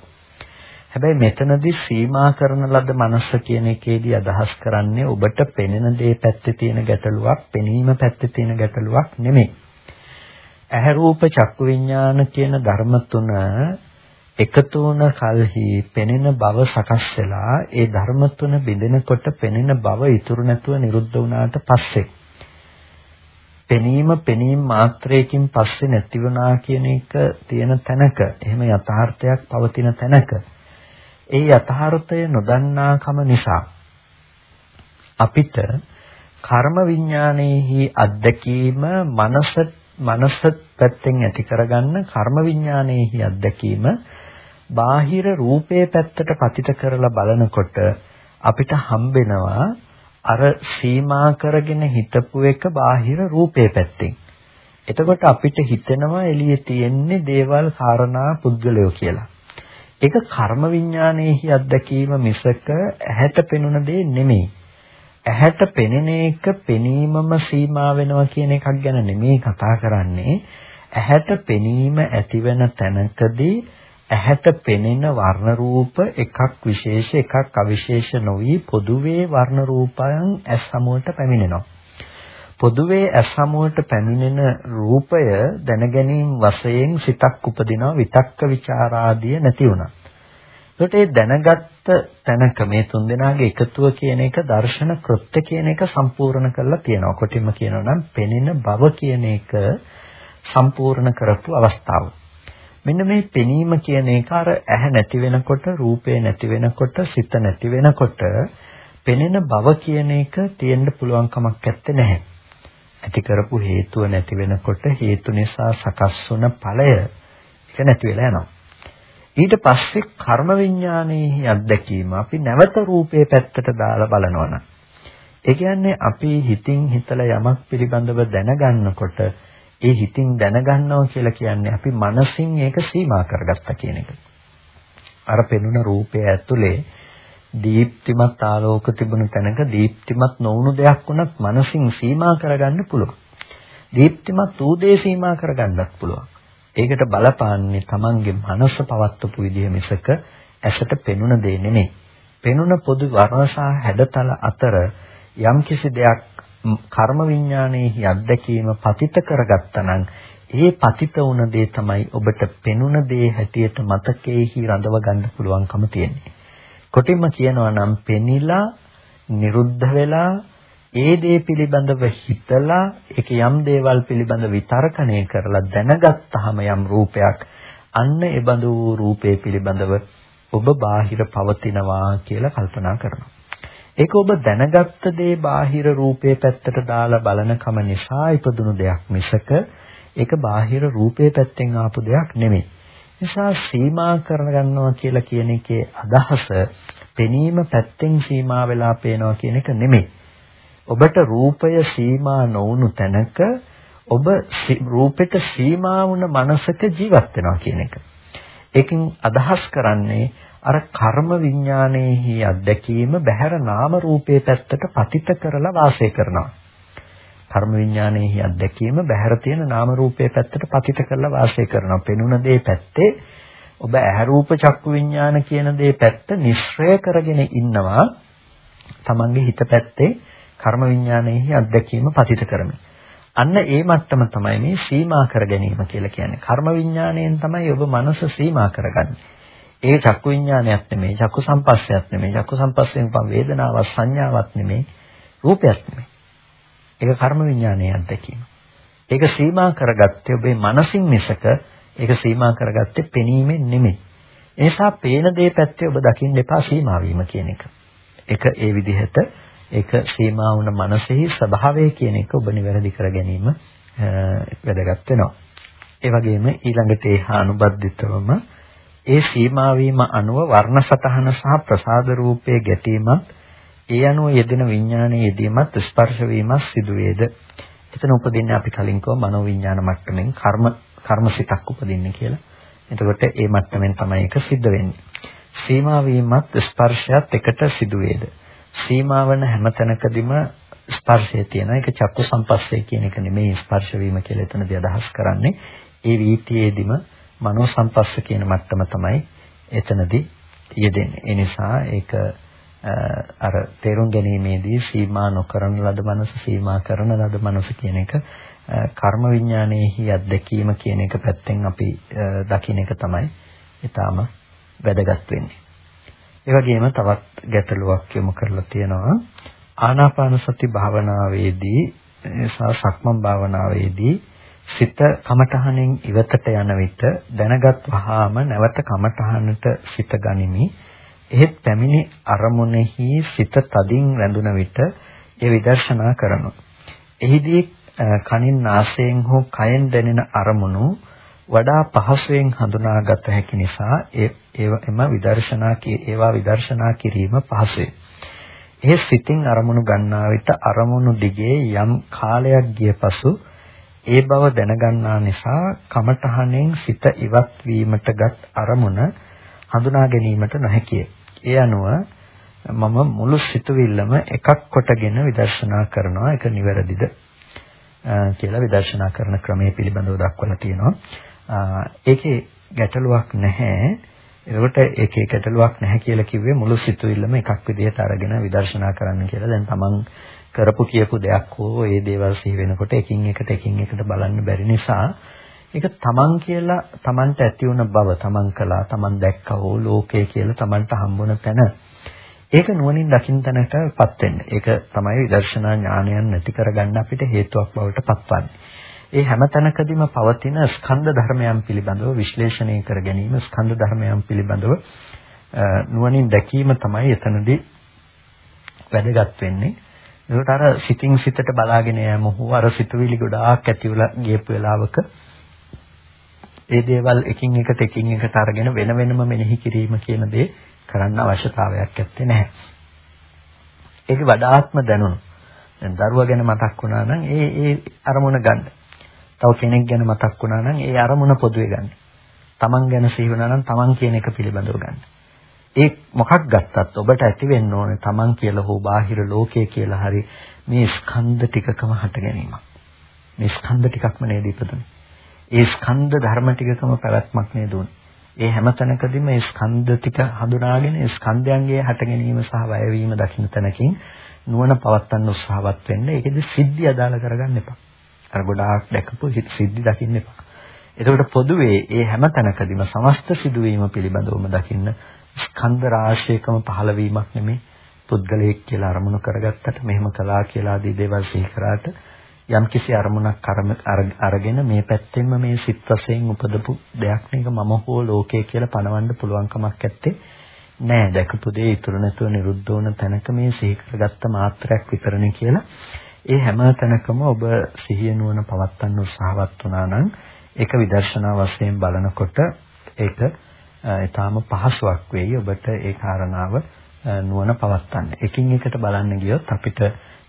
හැබැයි මෙතනදී සීමා කරන ලද මනස කියන එකේදී අදහස් කරන්නේ ඔබට පෙනෙන දේ පැත්තේ තියෙන ගැටලුවක්, පෙනීම පැත්තේ තියෙන ගැටලුවක් නෙමෙයි. ඇහැ රූප චක්කු විඥාන කියන ධර්ම තුන එකතු වුණ කලෙහි පෙනෙන බව සකස් වෙලා ඒ ධර්ම තුන බෙදෙනකොට පෙනෙන බව ඉතුරු නැතුව නිරුද්ධ වුණාට පස්සේ පෙනීම පෙනීම මාත්‍රයකින් පස්සේ නැති වුණා කියන එක තියෙන තැනක එහෙම යථාර්ථයක් පවතින තැනක. ඒ යථාර්ථය නොදන්නාකම නිසා අපිට කර්ම විඥානයේහි අත්දැකීම මනස මනස පැත්තෙන් ඇති කරගන්න කර්ම විඥානයේහි අත්දැකීම බාහිර රූපයේ පැත්තට පතිත කරලා බලනකොට අපිට හම්බෙනවා අර සීමා කරගෙන හිතපු එක බාහිර රූපයේ පැත්තෙන්. එතකොට අපිට හිතෙනවා එළියේ තියෙන්නේ දේවල් කාරණා පුද්ගලයෝ කියලා. ඒක කර්ම විඥානයේහි අත්දැකීම මිසක ඇහැට පෙනුන දේ නෙමෙයි. ඇහැට පෙනෙන එක පෙනීමම සීමා වෙනවා කියන එකක් ගැන නෙමෙයි කතා කරන්නේ. ඇහැට පෙනීම ඇතිවෙන තැනකදී ඇහැට පෙනෙන වර්ණ රූප එකක් විශේෂ එකක් අවිශේෂ නොවි පොදුවේ වර්ණ රූපයන් ඇස් සමුවට පැමිණෙනවා. පොදුවේ ඇස් සමුවට පැමිණෙන රූපය දැනගැනීම වශයෙන් සිතක් උපදිනවා විතක්ක ਵਿਚාරාදිය නැති වුණා. ඒකට ඒ දැනගත්ත තැනක මේ තුන්දෙනාගේ එකතුව කියන එක දර්ශන කෘත්‍ය කියන එක සම්පූර්ණ කරලා තියෙනවා. කොටින්ම කියනවා නම් පෙනෙන බව කියන එක සම්පූර්ණ කරපු අවස්ථාව. මෙන්න මේ පෙනීම කියන එක අර ඇහැ නැති වෙනකොට, රූපේ නැති වෙනකොට, සිත නැති වෙනකොට පෙනෙන බව කියන එක තියෙන්න පුළුවන් කමක් නැත්තේ නැහැ. ඇති කරපු හේතුව නැති වෙනකොට හේතු නිසා සකස් වුණ ඵලය ඒක නැති වෙලා යනවා. ඊට පස්සේ කර්ම විඥානයේ අත්දැකීම අපි නැවත රූපේ පැත්තට දාලා බලනවා ඒ කියන්නේ අපි හිතින් හිතලා යමක් පිළිබඳව දැනගන්නකොට ඒ හිතින් දැනගන්නවා කියලා කියන්නේ අපි මනසින් ඒක සීමා කරගත්තා කියන එක. අර පෙනුන රූපය ඇතුලේ දීප්තිමත් ආලෝක තිබුණු තැනක දීප්තිමත් නොවුණු දෙයක් වුණත් මනසින් සීමා කරගන්න පුළුවන්. දීප්තිමත් ඌදේ සීමා කරගන්නත් පුළුවන්. ඒකට බලපාන්නේ Tamange මනස පවත්වපු විදිහ මිසක ඇසට පෙනුන දේ නෙමෙයි. පෙනුන පොදු වර්ණ හැඩතල අතර යම්කිසි දෙයක් කර්ම විඥානයේ අත්දැකීම පතිත කරගත්තනම් ඒ පතිත වුණ දේ තමයි ඔබට පෙනුන දේ හැටියට මතකයේහි රඳව ගන්න පුළුවන්කම තියෙන්නේ. කොටින්ම කියනවා නම් පෙනිලා නිරුද්ධ වෙලා ඒ දේ පිළිබඳව හිතලා ඒක යම් දේවල් පිළිබඳ විතර්කණය කරලා දැනගත්තාම යම් රූපයක් අන්න ඒ බඳු රූපේ පිළිබඳව ඔබ බාහිර පවතිනවා කියලා කල්පනා කරනවා. ඒක ඔබ දැනගත්ත දේ බාහිර රූපේ පැත්තට දාලා බලන කම නිසා ඉපදුණු දෙයක් මිසක ඒක බාහිර රූපේ පැත්තෙන් ආපු දෙයක් නෙමෙයි. නිසා සීමා කරගන්නවා කියලා කියන එකේ අදහස පෙනීම පැත්තෙන් සීමා වෙලා පේනවා කියන එක නෙමෙයි. ඔබට රූපය සීමා නොවුණු තැනක ඔබ රූපෙට සීමා වුණ මනසක ජීවත් වෙනවා කියන එක. ඒකෙන් අදහස් කරන්නේ අර කර්ම විඥානයේහි අත්දැකීම බහැර නාම රූපේ පැත්තට පතිත කරලා වාසය කරනවා. කර්ම විඥානයේහි අත්දැකීම බහැර තියෙන නාම රූපේ පැත්තට පතිත කරලා වාසය කරනවා. පෙනුන දේ පැත්තේ ඔබ ඇහැ රූප චක්කු විඥාන කියන දේ පැත්ත නිස්සය කරගෙන ඉන්නවා. තමන්ගේ හිත පැත්තේ කර්ම විඥානයේහි අත්දැකීම පතිත කරමි. අන්න ඒ මට්ටම තමයි මේ සීමා කර ගැනීම කියලා කියන්නේ. කර්ම විඥාණයෙන් තමයි ඔබ මනස සීමා කරගන්නේ. ඒ චක්කු විඥානයක් නෙමෙයි, චක්කු සම්පස්සයක් නෙමෙයි, චක්කු සම්පස්සයෙන් පම වේදනාවක් සංඥාවක් නෙමෙයි, රූපයක් නෙමෙයි. ඒක කර්ම විඥානයේ අත්දැකීම. ඒක සීමා කරගත්තේ ඔබේ මනසින් මිසක ඒක සීමා කරගත්තේ පෙනීමෙන් නෙමෙයි. ඒ නිසා පේන දේ පැත්තේ ඔබ දකින්න එපා සීමා වීම කියන එක. ඒක ඒ විදිහට ඒක සීමා වුණ මනසෙහි ස්වභාවය කියන එක ඔබ නිවැරදි කර ගැනීම වැදගත් වෙනවා. ඒ වගේම ඊළඟට ඒ හා අනුබද්ධිතවම ඒ සීමා වීම අනුව වර්ණ සතහන සහ ප්‍රසාද රූපයේ ගැටීමත් ඒ අනුව යෙදෙන විඥානයේ යෙදීමත් ස්පර්ශ වීමත් සිදු වේද. එතන උපදින්නේ අපි කලින් කව මනෝ විඥාන මට්ටමින් කර්ම කර්මසිතක් උපදින්නේ කියලා. එතකොට ඒ මට්ටමින් තමයි ඒක සිද්ධ වෙන්නේ. සීමා වීමත් ස්පර්ශයත් එකට සිදු වේද. සීමා වන හැම තැනකදීම ස්පර්ශය තියෙනවා. ඒක චක්කු සම්පස්සේ කියන එක නෙමෙයි ස්පර්ශ වීම කියලා එතනදී අදහස් කරන්නේ. ඒ වීතියේදීම මනෝ සම්පස්ස කියන මට්ටම තමයි එතනදී යෙදෙන්නේ. ඒ නිසා ඒක අර තේරුම් ගැනීමේදී සීමා නොකරන ලද මනස සීමා කරන ලද මනස කියන එක කර්ම විඥානයේහි අත්දැකීම කියන එක පැත්තෙන් අපි දකින්න එක තමයි ඊටාම වැදගත් වෙන්නේ. ඒ වගේම තවත් ගැටලුවක් යොමු කරලා තියෙනවා ආනාපාන සති භාවනාවේදී සහ සක්මන් භාවනාවේදී සිත කමඨහණෙන් ඉවතට යන විට දැනගත් වහාම නැවත කමඨහනට සිත ගනිමි. එහෙත් පැමිණි අරමුණෙහි සිත තදින් රැඳුන විට ඒ විදර්ශනා කරනවා. එහිදී කනින් නාසයෙන් හෝ කයෙන් දැනෙන අරමුණු වඩා පහසුවෙන් හඳුනාගත හැකි නිසා ඒ එම විදර්ශනා ඒවා විදර්ශනා කිරීම පහසුයි. ඒ සිතින් අරමුණු ගන්නා විට අරමුණු දිගේ යම් කාලයක් ගිය පසු ඒ බව දැනගන්නා නිසා කමඨහණෙන් සිත ඉවත් වීමටගත් අරමුණ හඳුනා ගැනීමට නොහැකිය. ඒ අනුව මම මුළු සිතුවිල්ලම එකක් කොටගෙන විදර්ශනා කරනවා. ඒක නිවැරදිද කියලා විදර්ශනා කරන ක්‍රමයේ පිළිබඳව දක්වලා තියෙනවා. ඒකේ ගැටලුවක් නැහැ. එතකොට ඒකේ ගැටලුවක් නැහැ කියලා කිව්වේ මුළු සිතුවිල්ලම එකක් විදිහට අරගෙන විදර්ශනා කරන්න කියලා. දැන් තමන් කරපු කියපු දෙයක් හෝ ඒ දේවල් සිහි වෙනකොට එකින් එකට එකින් එකට බලන්න බැරි නිසා ඒක තමන් කියලා තමන්ට ඇති වුණ බව තමන් කළා තමන් දැක්කා හෝ ලෝකය කියලා තමන්ට හම්බුන තැන ඒක නුවණින් දකින්න තැනටපත් වෙන්න. ඒක තමයි විදර්ශනා ඥානයන් නැති කරගන්න අපිට හේතුවක් බවට පත්වන්නේ. ඒ හැම තැනකදීම පවතින ස්කන්ධ ධර්මයන් පිළිබඳව විශ්ලේෂණය කර ගැනීම ස්කන්ධ ධර්මයන් පිළිබඳව නුවණින් දැකීම තමයි එතනදී වැදගත් වෙන්නේ. ඒකට අර සිතින් සිතට බලාගෙන යෑම හෝ අර සිතුවිලි ගොඩාක් ඇතිවලා ගියපු වෙලාවක ඒ දේවල් එකින් එකට එකින් එකට අරගෙන වෙන වෙනම මෙනෙහි කිරීම කියන දේ කරන්න අවශ්‍යතාවයක් ඇත්තේ නැහැ. ඒක වඩාත්ම දැනුණු. දැන් දරුවා ගැන මතක් වුණා නම් ඒ ඒ අරමුණ ගන්න. තව කෙනෙක් ගැන මතක් වුණා නම් ඒ අරමුණ පොදුවේ ගන්න. තමන් ගැන සිහි වුණා නම් තමන් කියන එක පිළිබඳව ගන්න. ඒ මොකක් ගත්තත් ඔබට ඇති වෙන්න ඕනේ Taman කියලා හෝ බාහිර ලෝකයේ කියලා හරි මේ ස්කන්ධ ටිකකම හට ගැනීමක්. මේ ස්කන්ධ ටිකක්ම නේද ඉපදුනේ. ඒ ස්කන්ධ ධර්ම ටිකකම පැවැත්මක් නේද උනේ. ඒ හැම තැනකදීම මේ ස්කන්ධ ටික හඳුනාගෙන ස්කන්ධයන්ගේ හට ගැනීම සහ වැයවීම දකින්න තැනකින් නුවණ පවත්වන්න උත්සාහවත් වෙන්න. ඒකෙදි සිද්ධි අදාළ කරගන්න එපා. අර ගොඩාක් දැකපු සිද්ධි දකින්න එපා. එතකොට පොදුවේ මේ හැම තැනකදීම සමස්ත සිදුවීම පිළිබඳවම දකින්න ස්කන්ධ රාශියකම පහළ වීමක් නෙමෙයි පුද්ගලයෙක් කියලා අරමුණු කරගත්තට මෙහෙම කළා කියලා ආදී දේවල් සිහි කරාට යම්කිසි අරමුණක් අරගෙන මේ පැත්තෙන්ම මේ සිත් වශයෙන් උපදපු දෙයක් නේක මම හෝ ලෝකය කියලා පනවන්න පුළුවන් කමක් නැත්තේ නෑ දැකපු දේ ඉතුරු නැතුව නිරුද්ධ වුණ තැනක මේ සිහි කරගත්ත මාත්‍රයක් විතරනේ කියලා ඒ හැම තැනකම ඔබ සිහිය නුවණ පවත්වන්න උත්සාහවත් වුණා නම් ඒක විදර්ශනා වශයෙන් බලනකොට ඒක ඊටාම පහසුවක් වෙයි ඔබට ඒ කාරණාව නුවණ පවත්වන්න. එකින් එකට බලන්න ගියොත් අපිට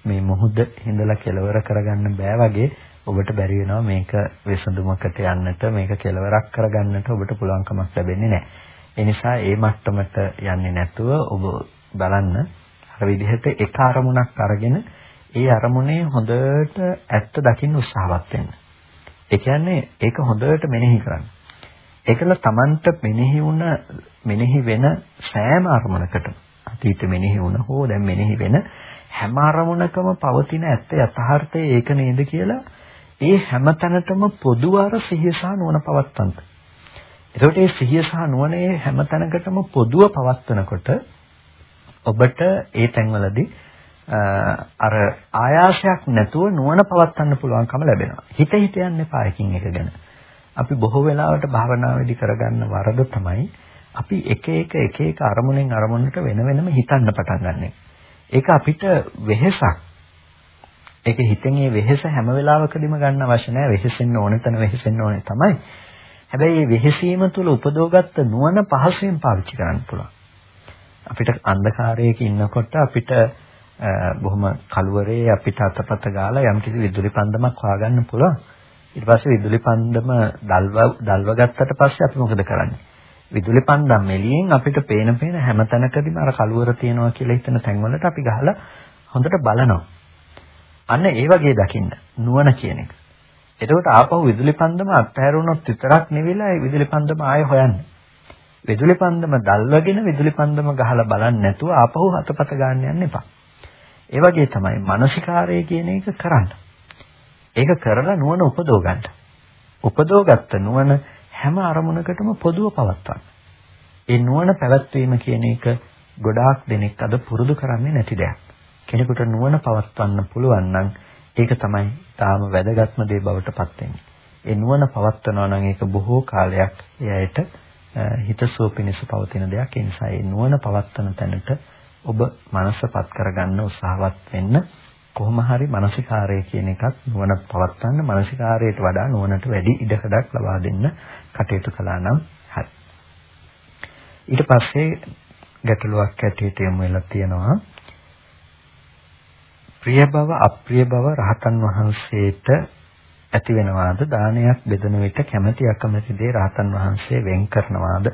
මේ මොහොත හිඳලා කෙලවර කරගන්න බෑ වගේ ඔබට බැරි වෙනවා මේක විසඳුමකට යන්නට මේක කෙලවරක් කරගන්නට ඔබට පුළුවන්කමක් ලැබෙන්නේ නැහැ. ඒ නිසා ඒ මට්ටමට යන්නේ නැතුව ඔබ බලන්න අර විදිහට එක අරමුණක් අරගෙන ඒ අරමුණේ හොඳට ඇත්ත දකින්න උත්සාහවත් වෙන්න. ඒ කියන්නේ ඒක හොඳට මෙනෙහි කරන්න. ඒකල Tamanට මෙනෙහි වුණ මෙනෙහි වෙන සෑම අරමුණකටම අතීත මෙනෙහි වුණ හෝ දැන් මෙනෙහි වෙන හැම අරමුණකම පවතින ඇත්ත යථාර්ථය ඒක නේද කියලා ඒ හැම තැනටම පොදු අර සිහිය සහ නුවණ පවත්තන්ත. එතකොට මේ සිහිය සහ නුවණේ හැම තැනකටම පොදුව පවත්වනකොට ඔබට ඒ තැන්වලදී අර ආයාසයක් නැතුව නුවණ පවත්වන්න පුළුවන්කම ලැබෙනවා. හිත හිත යන්න එපා එකින් එක ගැන. අපි බොහෝ වෙලාවට භාවනාවේදී කරගන්න වරද තමයි අපි එක එක එක එක අරමුණෙන් අරමුණට වෙන වෙනම හිතන්න පටන් ගන්න. ඒක අපිට වෙහෙසක්. ඒක හිතෙන් ඒ වෙහෙස හැම වෙලාවකදීම ගන්න අවශ්‍ය නැහැ. වෙහෙසෙන්න ඕන තැන වෙහෙසෙන්න ඕනේ තමයි. හැබැයි මේ වෙහෙසීම තුළ උපදවගත්ත නුවණ පහසුවෙන් පාවිච්චි කරන්න පුළුවන්. අපිට අන්ධකාරයක ඉන්නකොට අපිට බොහොම කලවරේ අපිට අතපත ගාලා යම්කිසි විදුලි පන්දමක් හොයාගන්න පුළුවන්. ඊට පස්සේ විදුලි පන්දම දල්ව දල්ව ගත්තට පස්සේ අපි මොකද කරන්නේ? විදුලි පන්දම් එළියෙන් අපිට පේන පේන හැම තැනකදීම අර කලවර තියනවා කියලා හිතන තැන්වලට අපි ගහලා හොඳට බලනවා. අන්න ඒ වගේ දකින්න නුවණ කියන එක. එතකොට ආපහු විදුලි පන්දම අත්හැරුණොත් විතරක් නෙවිලා ඒ විදුලි පන්දම ආයෙ හොයන්නේ. විදුලි පන්දම දල්වගෙන විදුලි පන්දම ගහලා බලන්නේ නැතුව ආපහු හතපත ගන්න යන්න එපා. ඒ වගේ තමයි මානසිකාරය කියන එක කරන්න. ඒක කරලා නුවණ උපදව ගන්න. උපදවගත්ත නුවණ හැම අරමුණකටම පොදුව පවත්වන්න. ඒ නුවණ පැවැත්වීම කියන එක ගොඩාක් දෙනෙක් අද පුරුදු කරන්නේ නැති දෙයක්. කෙනෙකුට නුවණ පවත්වන්න පුළුවන් නම් ඒක තමයි තාම වැදගත්ම දේ බවට පත් වෙන්නේ. ඒ නුවණ පවත්වනවා නම් ඒක බොහෝ කාලයක් එයාට හිතසුව පිණිස පවතින දෙයක්. ඒ නිසා ඒ නුවණ පවත්වන තැනට ඔබ මනසපත් කරගන්න උත්සාහවත් වෙන්න. කොහොම හරි මානසිකාරය කියන එකත් නුවණ පවත්වන්න මානසිකාරයට වඩා නුවණට වැඩි ඉඩකඩක් ලබා දෙන්න කටයුතු කළා නම් හරි. ඊට පස්සේ ගැටලුවක් ඇටියට යමු වෙලා තියෙනවා. ප්‍රිය බව අප්‍රිය බව රහතන් වහන්සේට ඇති වෙනවාද දානයක් බෙදන විට කැමැති අකමැති දේ රහතන් වහන්සේ වෙන් කරනවාද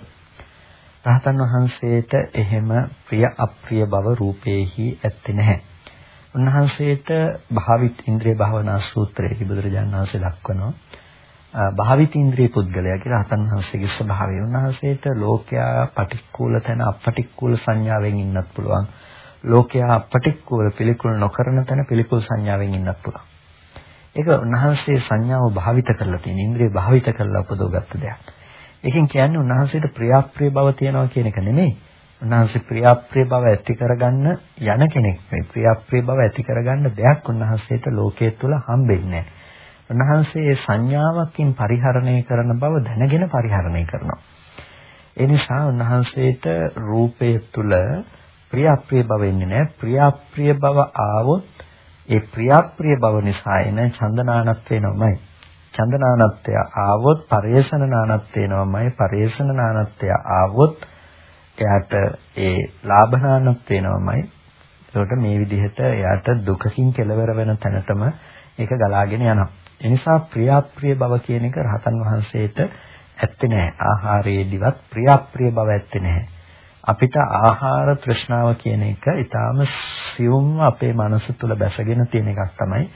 රහතන් වහන්සේට එහෙම ප්‍රිය අප්‍රිය බව රූපේහි ඇත්තේ නැහැ උන්වහන්සේට භාවිත ඉන්ද්‍රිය භාවනා සූත්‍රයේ බුදුරජාණන් වහන්සේ දක්වනවා භාවිත ඉන්ද්‍රිය පුද්ගලයා කියලා රහතන් වහන්සේගේ ස්වභාවය උන්වහන්සේට ලෝකයා පටික්කුල තැන අපටික්කුල සංඥාවෙන් ඉන්නත් පුළුවන් ලෝකයා අපටික්කුල පිළිකුල් නොකරන තැන පිළිකුල් සංඥාවෙන් ඉන්නත් පුළුවන්. ඒක උන්වහන්සේ සංඥාව භාවිත කරලා තියෙන ඉන්ද්‍රිය භාවිත කරලා උපදවගත්ත දෙයක්. ඒකෙන් කියන්නේ උන්වහන්සේට ප්‍රියාප්‍රිය බව තියනවා කියන එක නෙමෙයි. උන්වහන්සේ ප්‍රියාප්‍රිය බව ඇති කරගන්න යන කෙනෙක් නෙවෙයි. ප්‍රියාප්‍රිය බව ඇති කරගන්න දෙයක් උන්වහන්සේට ලෝකයේ තුල හම්බෙන්නේ උන්වහන්සේ සංඥාවකින් පරිහරණය කරන බව දැනගෙන පරිහරණය කරනවා. ඒ නිසා උන්වහන්සේට රූපය තුල ප්‍රිය අප්‍රිය බව එන්නේ නැහැ. ප්‍රිය අප්‍රිය බව ආවොත් ඒ ප්‍රිය අප්‍රිය බව නිසා එන චන්දනානත් වෙනවමයි. චන්දනානත්ය ආවොත් පරේෂණ නානත් වෙනවමයි. පරේෂණ නානත්ය ආවොත් එයාට ඒ ලාභනානත් වෙනවමයි. ඒකට මේ විදිහට එයාට දුකකින් කෙලවර වෙන තැනටම ඒක ගලාගෙන යනවා. එනිසා ප්‍රියාප්‍රිය බව කියන එක රහතන් වහන්සේට ඇත්තේ නැහැ. ආහාරයේදිවත් ප්‍රියාප්‍රිය බව ඇත්තේ නැහැ. අපිට ආහාර තෘෂ්ණාව කියන එක ඊටාම සියුම්ව අපේ මනස තුල බැසගෙන තියෙන එකක් තමයි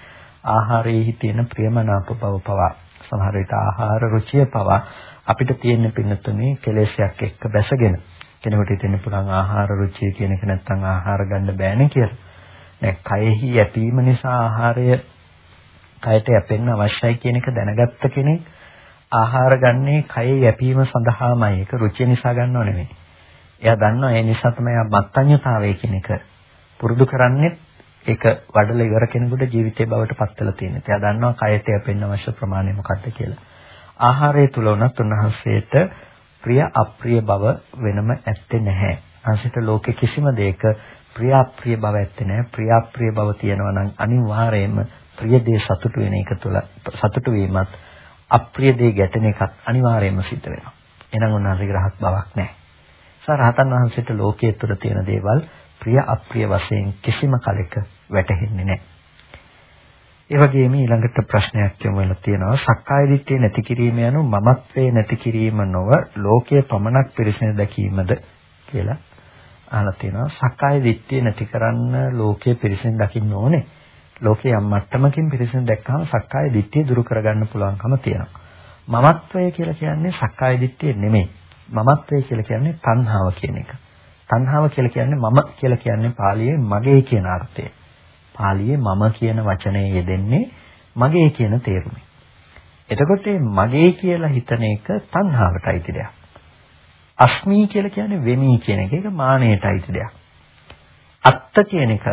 ආහාරයේ තියෙන ප්‍රියමනාප බව පවා සමහර විට ආහාර රුචිය පවා අපිට තියෙන පින්නතුනේ කෙලෙසයක් එක්ක බැසගෙන කෙනෙකුට හිතෙන්න පුළුවන් ආහාර රුචිය කියන එක නැත්තම් ආහාර ගන්න බෑනේ කියලා. දැන් කයෙහි යැපීම නිසා ආහාරය කයට යැපෙන්න අවශ්‍යයි කියන එක දැනගත්ත කෙනෙක් ආහාර ගන්නේ කයේ යැපීම සඳහාමයි. ඒක රුචිය නිසා ගන්නව නෙමෙයි. එයා දන්නවා ඒ නිසා තමයි මත්ඤ්‍යතාවය කියන එක පුරුදු කරන්නේ ඒක වඩලා ඉවර කෙනෙකුට ජීවිතේ බවට පත් වෙලා තියෙනවා. එයා දන්නවා කයට යැපෙන්න අවශ්‍ය ප්‍රමාණය මොකක්ද කියලා. ආහාරය තුල උනත් උන්වහන්සේට ප්‍රිය අප්‍රිය බව වෙනම ඇත්තේ නැහැ. අන්සිට ලෝකේ කිසිම දෙයක ප්‍රිය අප්‍රිය බව ඇත්තේ නැහැ. ප්‍රිය අප්‍රිය බව තියෙනවා නම් අනිවාර්යයෙන්ම ප්‍රිය දේ සතුටු වෙන එක තුළ සතුටු වීමත් අප්‍රිය දේ ගැටෙන එකත් අනිවාර්යයෙන්ම සිද්ධ වෙනවා. එහෙනම් උන්වහන්සේගේ රහත් බවක් නැහැ. සරහතන් වහන්සේට ලෝකයේ තුල තියෙන දේවල් ප්‍රිය අප්‍රිය වශයෙන් කිසිම කලෙක වැටහෙන්නේ නැහැ. ඒ වගේම ඊළඟට ප්‍රශ්නයක් යොමු වෙලා තියෙනවා සක්කාය දිට්ඨිය නැති කිරීම යනු මමත්වේ නැති කිරීම නොව ලෝකයේ පමණක් පිරිසිදු දැකීමද කියලා අහලා තියෙනවා සක්කාය දිට්ඨිය නැති කරන්න ලෝකයේ පිරිසිදු දකින්න ඕනේ. ලෝකයේ යම් මට්ටමකින් පිරිසිදු දැක්කම සක්කාය දිට්ඨිය දුරු කරගන්න පුළුවන්කම තියෙනවා. මමත්වය කියලා කියන්නේ සක්කාය දිට්ඨිය නෙමෙයි. මමත්වය කියලා කියන්නේ තණ්හාව කියන එක. තණ්හාව කියලා කියන්නේ මම කියලා කියන්නේ පාලියේ මගේ කියන අර්ථය. පාලියේ මම කියන වචනේ යෙදෙන්නේ මගේ කියන තේරුමයි. එතකොට මගේ කියලා හිතන එක තණ්හාවට අයිති දෙයක්. අස්මි කියලා කියන්නේ වෙමි කියන එක ඒක මානෙට අයිති දෙයක්. අත්ත කියන එක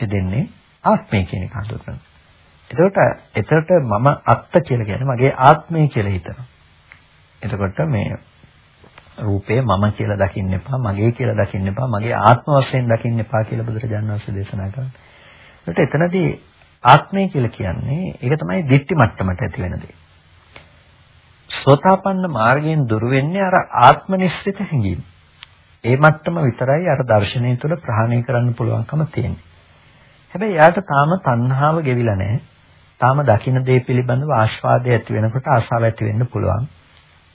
යෙදෙන්නේ ආත්මය කියන එක හඳුන්වනවා. එතකොට එතකොට මම අත්ත කියලා කියන්නේ මගේ ආත්මය කියලා හිතනවා. එතකොට මේ රූපේ මම කියලා දකින්න එපා, මගේ කියලා දකින්න එපා, මගේ ආත්ම වශයෙන් දකින්න එපා කියලා බුදුරජාණන් වහන්සේ දේශනා කරන්නේ. ඒකට එතනදී ආත්මය කියලා කියන්නේ ඒක තමයි දිට්ඨි මට්ටමට ඇති වෙන දේ. සෝතාපන්න මාර්ගයෙන් දුර වෙන්නේ අර ආත්ම නිශ්චිත හැඟීම. ඒ මට්ටම විතරයි අර දර්ශනය තුළ ප්‍රහාණය කරන්න පුළුවන්කම තියෙන්නේ. හැබැයි යාට තාම තණ්හාව ගෙවිලා නැහැ. තාම දකින්න දේ පිළිබඳව ආස්වාදය ඇති වෙනකොට ආසාව ඇති වෙන්න පුළුවන්.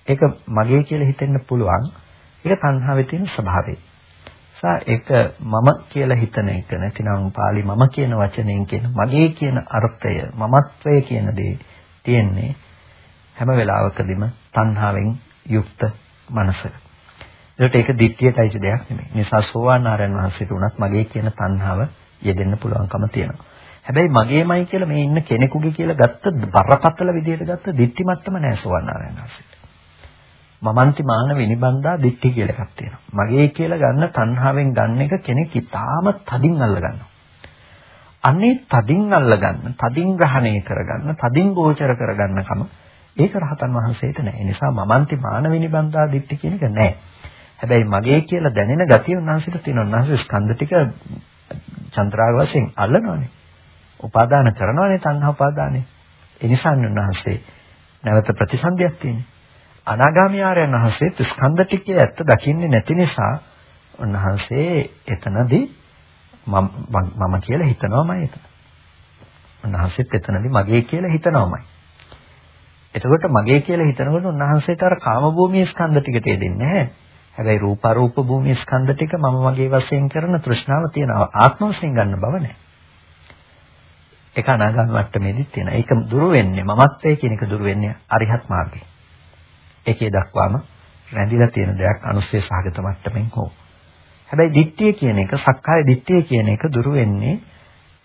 ඒක මගේ කියලා හිතෙන්න පුළුවන්. ඒක තණ්හාවේ තියෙන ස්වභාවය. සා ඒක මම කියලා හිතන එක නැතිනම් පාලි මම කියන වචනයෙන් කියන මගේ කියන අර්ථය මමත්වය කියන දේ තියෙන්නේ හැම වෙලාවකදීම තණ්හාවෙන් යුක්ත මනසක. ඒකට ඒක දිට්ඨියටයිච දෙයක් නෙමෙයි. නිසා සෝවාන් ආරයන් වහන්සේට උනත් මගේ කියන තණ්හාව යෙදෙන්න පුළුවන්කම තියෙනවා. හැබැයි මගේමයි කියලා මේ ඉන්න කෙනෙකුගේ කියලා ගත්ත බරපතල විදියට ගත්ත දිට්ඨි මට්ටම නෑ සෝවාන් ආරයන් වහන්සේට. මමන්ති මාන විනිබන්දා දිට්ඨි කියලා එකක් තියෙනවා. මගේ කියලා ගන්න තණ්හාවෙන් ගන්න එක කෙනෙක් ඊටාම තදින් අල්ල ගන්නවා. අනේ තදින් අල්ල ගන්න, තදින් ග්‍රහණය කරගන්න, තදින් ගෝචර කරගන්නකම ඒක රහතන් වහන්සේට නෑ. ඒ නිසා මමන්ති මාන විනිබන්දා දිට්ඨි කියන එක නෑ. හැබැයි මගේ කියලා දැනෙන ගතිය උන්වහන්සේට තියෙනවා. උන්වහන්සේ ස්කන්ධ ටික චන්ද්‍රාග වශයෙන් අල්ලනවානේ. උපාදාන කරනවානේ තණ්හා උපාදානේ. ඒ නිසා උන්වහන්සේ නැවත ප්‍රතිසන්දියක් තියෙනවා. අනාගාමී ආර්යයන් වහන්සේ ස්කන්ධ ටිකේ ඇත්ත දකින්නේ නැති නිසා උන්වහන්සේ එතනදී මම මම කියලා හිතනවාමයි එතන. උන්වහන්සේත් එතනදී මගේ කියලා හිතනවාමයි. එතකොට මගේ කියලා හිතනකොට උන්වහන්සේට අර කාම භූමියේ ස්කන්ධ ටික තේදෙන්නේ නැහැ. හැබැයි රූප අරූප භූමියේ ස්කන්ධ ටික මම මගේ වශයෙන් කරන තෘෂ්ණාව තියෙනවා. ආත්ම වශයෙන් ගන්න බව නැහැ. ඒක අනාගාමී මට්ටමේදී තියෙනවා. ඒක දුරු වෙන්නේ මමත්වයේ කියන එක දුරු වෙන්නේ අරිහත් මාර්ගයේ. ඒකේ දක්වාම රැඳිලා තියෙන දෙයක් අනුස්සය සහගත මට්ටමින් හෝ. හැබැයි දිට්ඨිය කියන එක, සක්කාය දිට්ඨිය කියන එක දුරු වෙන්නේ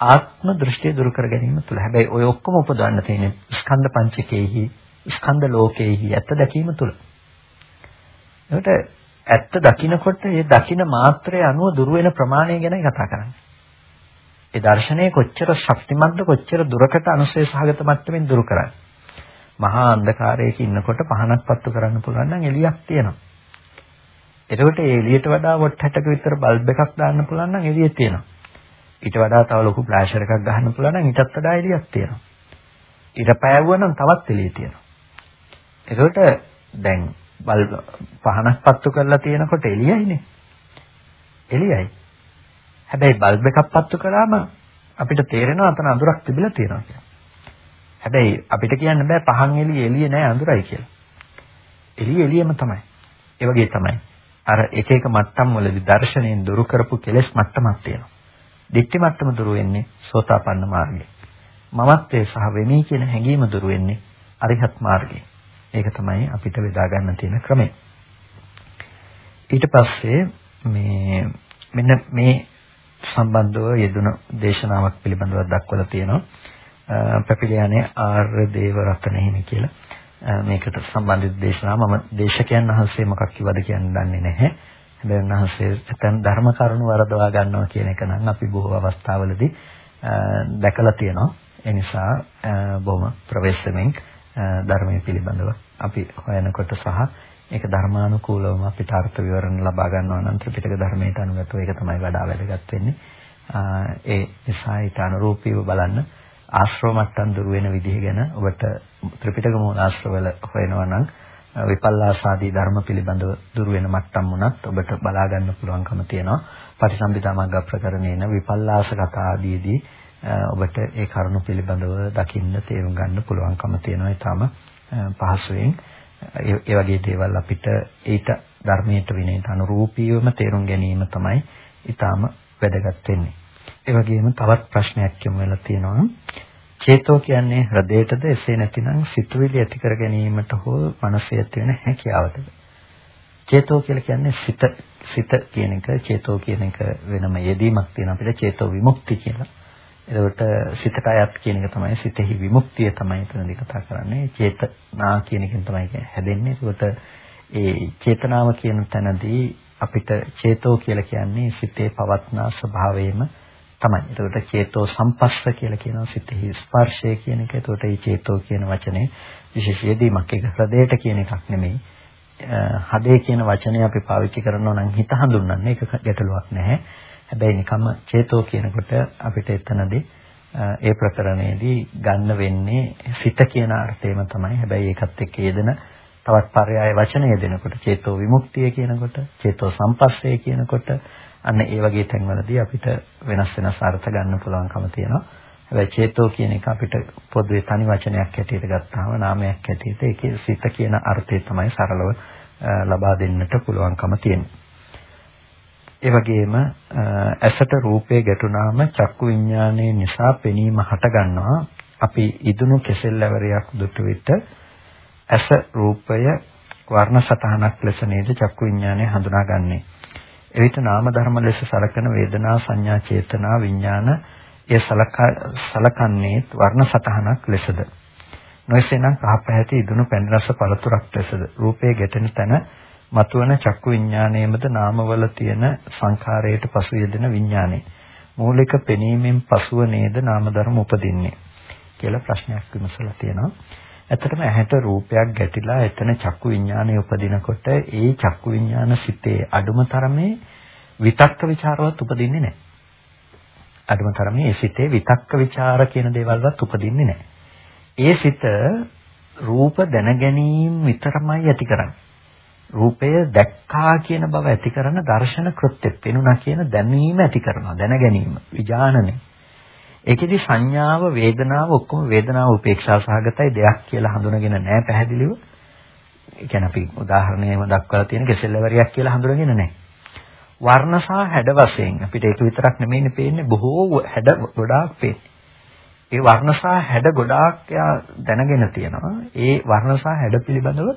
ආත්ම දෘෂ්ටිය දුරු කර ගැනීම තුළ. හැබැයි ඔය ඔක්කොම උපදවන්න තියෙන්නේ ස්කන්ධ පංචකයේහි, ස්කන්ධ ලෝකයේහි ඇත්ත දැකීම තුළ. ඒකට ඇත්ත දකිනකොට ඒ දකින මාත්‍රය අනුව දුර වෙන ප්‍රමාණය ගැන කතා කරන්නේ. ඒ දර්ශනය කොච්චර ශක්තිමත්ද කොච්චර දුරකට අනුසය සහගත මට්ටමින් දුරු කරන්නේ. මහා අන්ධකාරයක ඉන්නකොට පහනක් පත්තු කරන්න පුළුවන් නම් එළියක් තියෙනවා. එතකොට ඒ එළියට වඩා වොට් 60ක විතර බල්බ් එකක් දාන්න පුළුවන් නම් එළිය තියෙනවා. ඊට වඩා තව ලොකු ෆ්ලෑෂර් එකක් ගහන්න පුළුවන් නම් ඊටත් වඩා එළියක් තියෙනවා. ඊට පෑවුවා නම් තවත් එළිය තියෙනවා. එතකොට දැන් බල්බ් පහනක් පත්තු කරලා තියෙනකොට එළියයිනේ. එළියයි. හැබැයි බල්බ් එකක් පත්තු කළාම අපිට තේරෙනවා අතන අඳුරක් තිබිලා තියෙනවා කියලා. හැබැයි අපිට කියන්න බෑ පහන් එළිය එළිය නෑ අඳුරයි කියලා. එළිය එළියම තමයි. ඒ වගේ තමයි. අර එක එක මට්ටම් වලදී දර්ශනයෙන් දුරු කරපු කෙලෙස් මට්ටමක් තියෙනවා. දික්ටි මට්ටම දුරු වෙන්නේ සෝතාපන්න මාර්ගයේ. මමත්වයේ සහ වෙමි කියන හැඟීම දුරු වෙන්නේ අරිහත් මාර්ගයේ. ඒක තමයි අපිට බෙදා ගන්න තියෙන ක්‍රමය. ඊට පස්සේ මේ මෙන්න මේ සම්බන්ධව යෙදුන දේශනාවක් පිළිබඳව දක්වලා තියෙනවා. පැපිලියානේ ආර්ය දේව රත්න හිමි කියලා මේකට සම්බන්ධිත දේශනාව මම දේශකයන් වහන්සේ මොකක් කිව්වද කියන්න දන්නේ නැහැ. හැබැයි උන්වහන්සේ එතන ධර්ම කරුණු වරදවා ගන්නවා කියන එක නම් අපි බොහෝ අවස්ථාවලදී දැකලා තියෙනවා. ඒ නිසා බොහොම ප්‍රවේශමෙන් ධර්මයේ පිළිබඳව අපි හොයනකොට සහ ඒක ධර්මානුකූලවම අපිට අර්ථ විවරණ ලබා ගන්නවා නම් ත්‍රිපිටක ධර්මයට අනුගතව ඒක තමයි වඩා වැදගත් වෙන්නේ. ඒ නිසා ඊට අනුරූපීව බලන්න ආශ්‍රව මට්ටම් දුර වෙන විදිහ ගැන ඔබට ත්‍රිපිටක මූලාශ්‍රවල හොයනවා නම් විපල්ලාසාදී ධර්ම පිළිබඳව දුර වෙන මට්ටම් උනත් ඔබට බලා ගන්න පුළුවන්කම තියෙනවා. පටිසම්භිදා මග්ග ප්‍රකරණේන විපල්ලාස කතා ආදීදී ඔබට ඒ කරුණු පිළිබඳව දකින්න තේරුම් ගන්න පුළුවන්කම තියෙනවා. ඊටම පහසුවෙන් ඒ වගේ දේවල් අපිට ඊට ධර්මයට විනයට අනුරූපීවම තේරුම් ගැනීම තමයි ඊටම වැදගත් වෙන්නේ. ඒ වගේම තවත් ප්‍රශ්නයක් යමු වෙලා තියෙනවා. චේතෝ කියන්නේ හෘදයටද එසේ නැතිනම් සිතුවිලි ඇති කර ගැනීමට හෝ මනසේ ඇති වෙන හැකියාවටද? චේතෝ කියලා කියන්නේ සිත සිත කියන එක චේතෝ කියන එක වෙනම යෙදීමක් තියෙන අපිට චේතෝ විමුක්ති කියලා. එතකොට සිතට අයත් කියන එක තමයි සිතෙහි විමුක්තිය තමයි එතනදී කතා කරන්නේ. චේතනා කියන එකෙන් තමයි හැදෙන්නේ. එතකොට ඒ චේතනාව කියන තැනදී අපිට චේතෝ කියලා කියන්නේ සිතේ පවත්නා ස්වභාවයම තමයි. එතකොට චේතෝ සම්පස්ස කියලා කියනවා සිතෙහි ස්පර්ශය කියන එක. එතකොට මේ චේතෝ කියන වචනේ විශේෂ යෙදීමක් ඒක හෘදයට කියන එකක් නෙමෙයි. හදේ කියන වචනේ අපි පාවිච්චි කරනවා නම් හිත හඳුන්වන්නේ ඒක ගැටලුවක් නැහැ. හැබැයි නිකම්ම චේතෝ කියනකොට අපිට එතනදී ඒ ප්‍රකරණයේදී ගන්න වෙන්නේ සිත කියන අර්ථයම තමයි. හැබැයි ඒකත් එක්ක යෙදෙන තවත් පర్యాయ වචන යෙදෙනකොට චේතෝ විමුක්තිය කියනකොට, චේතෝ සම්පස්සේ කියනකොට, අන්න ඒ වගේ තැන්වලදී අපිට වෙනස් වෙනස් අර්ථ ගන්න පුළුවන්කම තියෙනවා. හැබැයි චේතෝ කියන එක අපිට පොදුවේ තනි වචනයක් හැටියට ගත්තාම නාමයක් හැටියට ඒකේ සිත කියන අර්ථය තමයි සරලව ලබා දෙන්නට පුළුවන්කම තියෙන්නේ. ඒ වගේම ඇසට රූපේ ගැටුණාම චක්කු විඥානයේ නිසා පෙනීම හට ගන්නවා. අපි ඉදුණු කෙසෙල් ඇවරයක් දුටු විට ඇස රූපය වර්ණ සතහනක් ලෙස නේද චක්කු විඥානය හඳුනාගන්නේ. එවිට නාම ධර්ම ලෙස සලකන වේදනා සංඥා චේතනා විඥාන එය සලකන්නේ වර්ණ සතහනක් ලෙසද. නොයසේනම් කහ පැහැති ඉදුණු පැන් රස පළතුරක් ලෙසද. රූපයේ ගැටෙන තැන මතුවන චක්කු විඥාණයමද නාමවල තියෙන සංඛාරයට පසු යෙදෙන විඥානේ. මූලික පෙනීමෙන් පසුව නේද නාම ධර්ම උපදින්නේ කියලා ප්‍රශ්නයක් විමසලා තියෙනවා. ඇත්තටම ඇහැට රූපයක් ගැටිලා එතන චක්කු විඥානය උපදිනකොට ඒ චක්කු විඥාන සිතේ අඩුම තරමේ විතක්ක ਵਿਚාරවත් උපදින්නේ නැහැ. අඩුම තරමේ ඒ සිතේ විතක්ක ਵਿਚාර කියන දේවල්වත් උපදින්නේ නැහැ. ඒ සිත රූප දැනගැනීම විතරමයි ඇති කරන්නේ. රූපය දැක්කා කියන බව ඇති කරන දර්ශන කෘත්‍යෙ පෙනුණා කියන දැනීම ඇති කරනවා දැනගැනීම විඥානනේ ඒකෙදි සංඥාව වේදනාව ඔක්කොම වේදනාව උපේක්ෂා සහගතයි දෙයක් කියලා හඳුනගෙන නැහැ පැහැදිලිව. ඒ කියන්නේ අපි උදාහරණයම දක්වලා තියෙන කෙසෙල්වරියක් කියලා හඳුනගෙන නැහැ. වර්ණ සහ හැඩ වශයෙන් අපිට ඒක විතරක් නෙමෙයිනේ පේන්නේ බොහෝ හැඩ ගොඩාක් පේන්නේ. ඒ වර්ණ සහ හැඩ ගොඩාක් දැනගෙන තියෙනවා. ඒ වර්ණ සහ හැඩ පිළිබඳව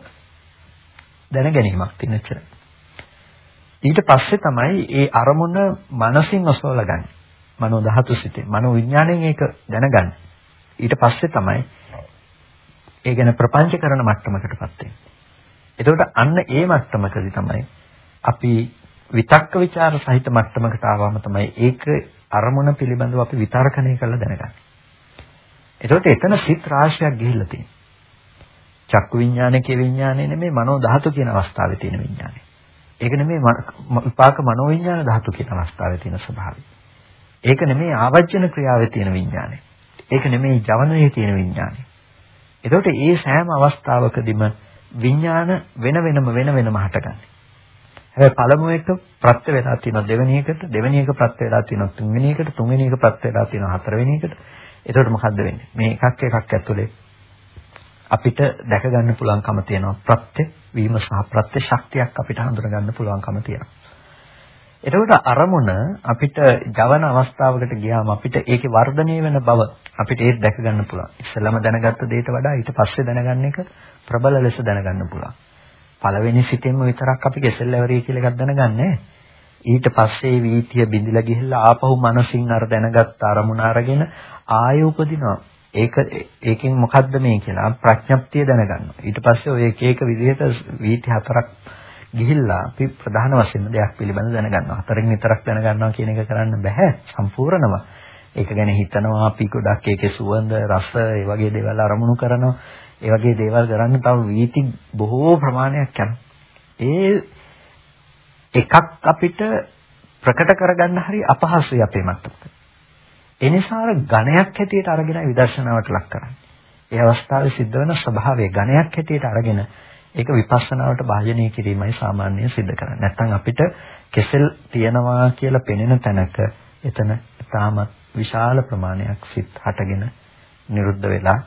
දැන ගැනීමක් තියෙනචර. ඊට පස්සේ තමයි ඒ අරමුණ මනසින් ඔසවලා ගන්නේ. මනෝ ධාතු සිතේ මනෝ විඥාණයෙන් ඒක දැනගන්න. ඊට පස්සේ තමයි ඒ ගැන ප්‍රපංච කරන මට්ටමකටපත් වෙන්නේ. එතකොට අන්න ඒ මට්ටමකදී තමයි අපි විතක්ක ਵਿਚාර සහිත මට්ටමකට ආවම තමයි ඒක අරමුණ පිළිබඳව අපි විතර්කණය කරලා දැනගන්නේ. එතකොට එතන සිත් රාශියක් ගිහිල්ලා තියෙනවා. චක්කු විඥානයේ විඥානය නෙමෙයි මනෝ ධාතු කියන අවස්ථාවේ තියෙන විඥානය. ඒක නෙමෙයි විපාක මනෝ විඥාන ධාතු කියන අවස්ථාවේ තියෙන ස්වභාවය. ඒක නෙමෙයි ආවර්ජන ක්‍රියාවේ තියෙන විඥානය. ඒක නෙමෙයි ජවනයේ තියෙන විඥානය. එතකොට මේ සෑම අවස්ථාවකදීම විඥාන වෙන වෙනම වෙන වෙනම හටගන්නේ. හැබැයි පළමු එක ප්‍රත්‍ය වෙලා තියෙනවා දෙවෙනි එකට, දෙවෙනි එක ප්‍රත්‍ය වෙලා තියෙනවා තුන්වෙනි එකට, තුන්වෙනි එක ප්‍රත්‍ය වෙලා තියෙනවා හතරවෙනි එකට. එතකොට මොකද්ද වෙන්නේ? මේ එකක් එකක් ඇතුලේ අපිට දැක ගන්න පුළුවන්කම තියෙනවා ප්‍රත්‍ය වීම සහ ප්‍රත්‍ය ශක්තියක් අපිට හඳුනා ගන්න පුළුවන්කම තියෙනවා. එතකොට අරමුණ අපිට ජවන අවස්ථාවකට ගියාම අපිට ඒකේ වර්ධනය වෙන බව අපිට ඒක දැක ගන්න පුළුවන්. ඉස්සෙල්ලාම දැනගත්ත දෙයට වඩා ඊට පස්සේ දැනගන්න එක ප්‍රබල ලෙස දැනගන්න පුළුවන්. පළවෙනි සිතෙන්ම විතරක් අපි කෙසෙල්ලවරිය කියලා එකක් දැනගන්නේ ඊට පස්සේ වීතිය බිඳිලා ගිහිල්ලා ආපහු මනසින් අර දැනගත්ත අරමුණ අරගෙන ආයෙ උපදිනවා. ඒක ඒකෙන් මොකද්ද මේ කියලා ප්‍රඥප්තිය දැනගන්නවා. ඊට පස්සේ ඔය එක එක විදිහට වීති හතරක් ගිහිල්ලා අපි ප්‍රධාන වශයෙන්ම දෙයක් පිළිබඳව දැනගන්නවා. හතරෙන් විතරක් දැනගන්නවා කියන එක කරන්න බෑ සම්පූර්ණම. ඒක ගැන හිතනවා අපි ගොඩක් ඒකේ සුවඳ රස ඒ වගේ දේවල් අරමුණු කරනවා. ඒ වගේ දේවල් කරන්න තව වීති බොහෝ ප්‍රමාණයක් යනවා. ඒ එකක් අපිට ප්‍රකට කරගන්න හරි අපහසුයි අපේ මත්තට. ඒ නිසා ඝණයක් හැටියට අරගෙන විදර්ශනාවට ලක් කරන්නේ. ඒ අවස්ථාවේ සිද්ධ වෙන ස්වභාවය ඝණයක් හැටියට අරගෙන ඒක විපස්සනාවට භාජනය කිරීමයි සාමාන්‍යයෙන් සිද්ධ කරන්නේ. නැත්නම් අපිට කෙසෙල් තියනවා කියලා පෙනෙන තැනක එතන තාමත් විශාල ප්‍රමාණයක් සිත් හටගෙන නිරුද්ධ වෙලා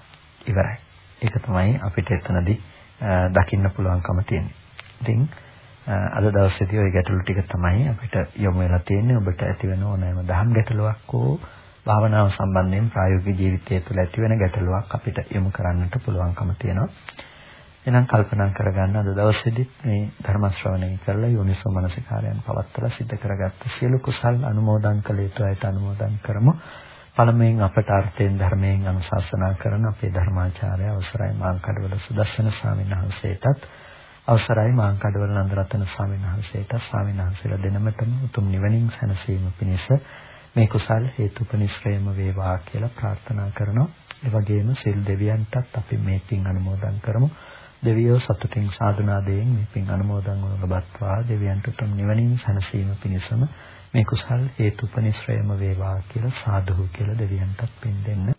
ඉවරයි. ඒක තමයි අපිට එතනදී දකින්න පුළුවන්කම තියෙන්නේ. ඉතින් අද දවසේදී ওই ගැටලු ටික තමයි අපිට යොමු වෙලා තියෙන්නේ. ඔබට ඇති වෙන ඕනෑම දහම් ගැටලුවක් හෝ භාවනාව සම්බන්ධයෙන් ප්‍රායෝගික ජීවිතය තුළ ඇති වෙන ගැටලුවක් අපිට යොමු කරන්නට පුළුවන්කම තියෙනවා. එහෙනම් කල්පනා කරගන්න අද දවසේදීත් මේ ධර්ම ශ්‍රවණය කරලා යෝනිසෝ මනසිකාරයන් පවත්තලා සිද්ධ කරගත්ත සියලු කුසල් අනුමෝදන් කළ යුතු අයට අනුමෝදන් කරමු. පළමුවෙන් අපට අර්ථයෙන් ධර්මයෙන් අනුශාසනා කරන අපේ ධර්මාචාර්ය අවසරයි මාංකඩවල සුදස්සන ස්වාමීන් වහන්සේටත් අවසරයි මාංකඩවල නන්දරතන ස්වාමීන් වහන්සේට ස්වාමීන් වහන්සේලා දෙනමතම උතුම් නිවනින් සැනසීම පිණිස මේ කුසල් හේතුපනිශ්‍රයම වේවා කියලා ප්‍රාර්ථනා කරනවා. ඒ වගේම සිල් දෙවියන්ටත් අපි මේ පින් අනුමෝදන් කරමු. දෙවියෝ සතුටින් සාදුනාදයෙන් මේ පින් අනුමෝදන් වනු ලබත්වා. දෙවියන්ට උතුම් නිවනින් සැනසීම පිණිසම මේ කුසල් හේතුපනිශ්‍රයම වේවා කියලා සාදුහු කියලා දෙවියන්ටත් පින් දෙන්න.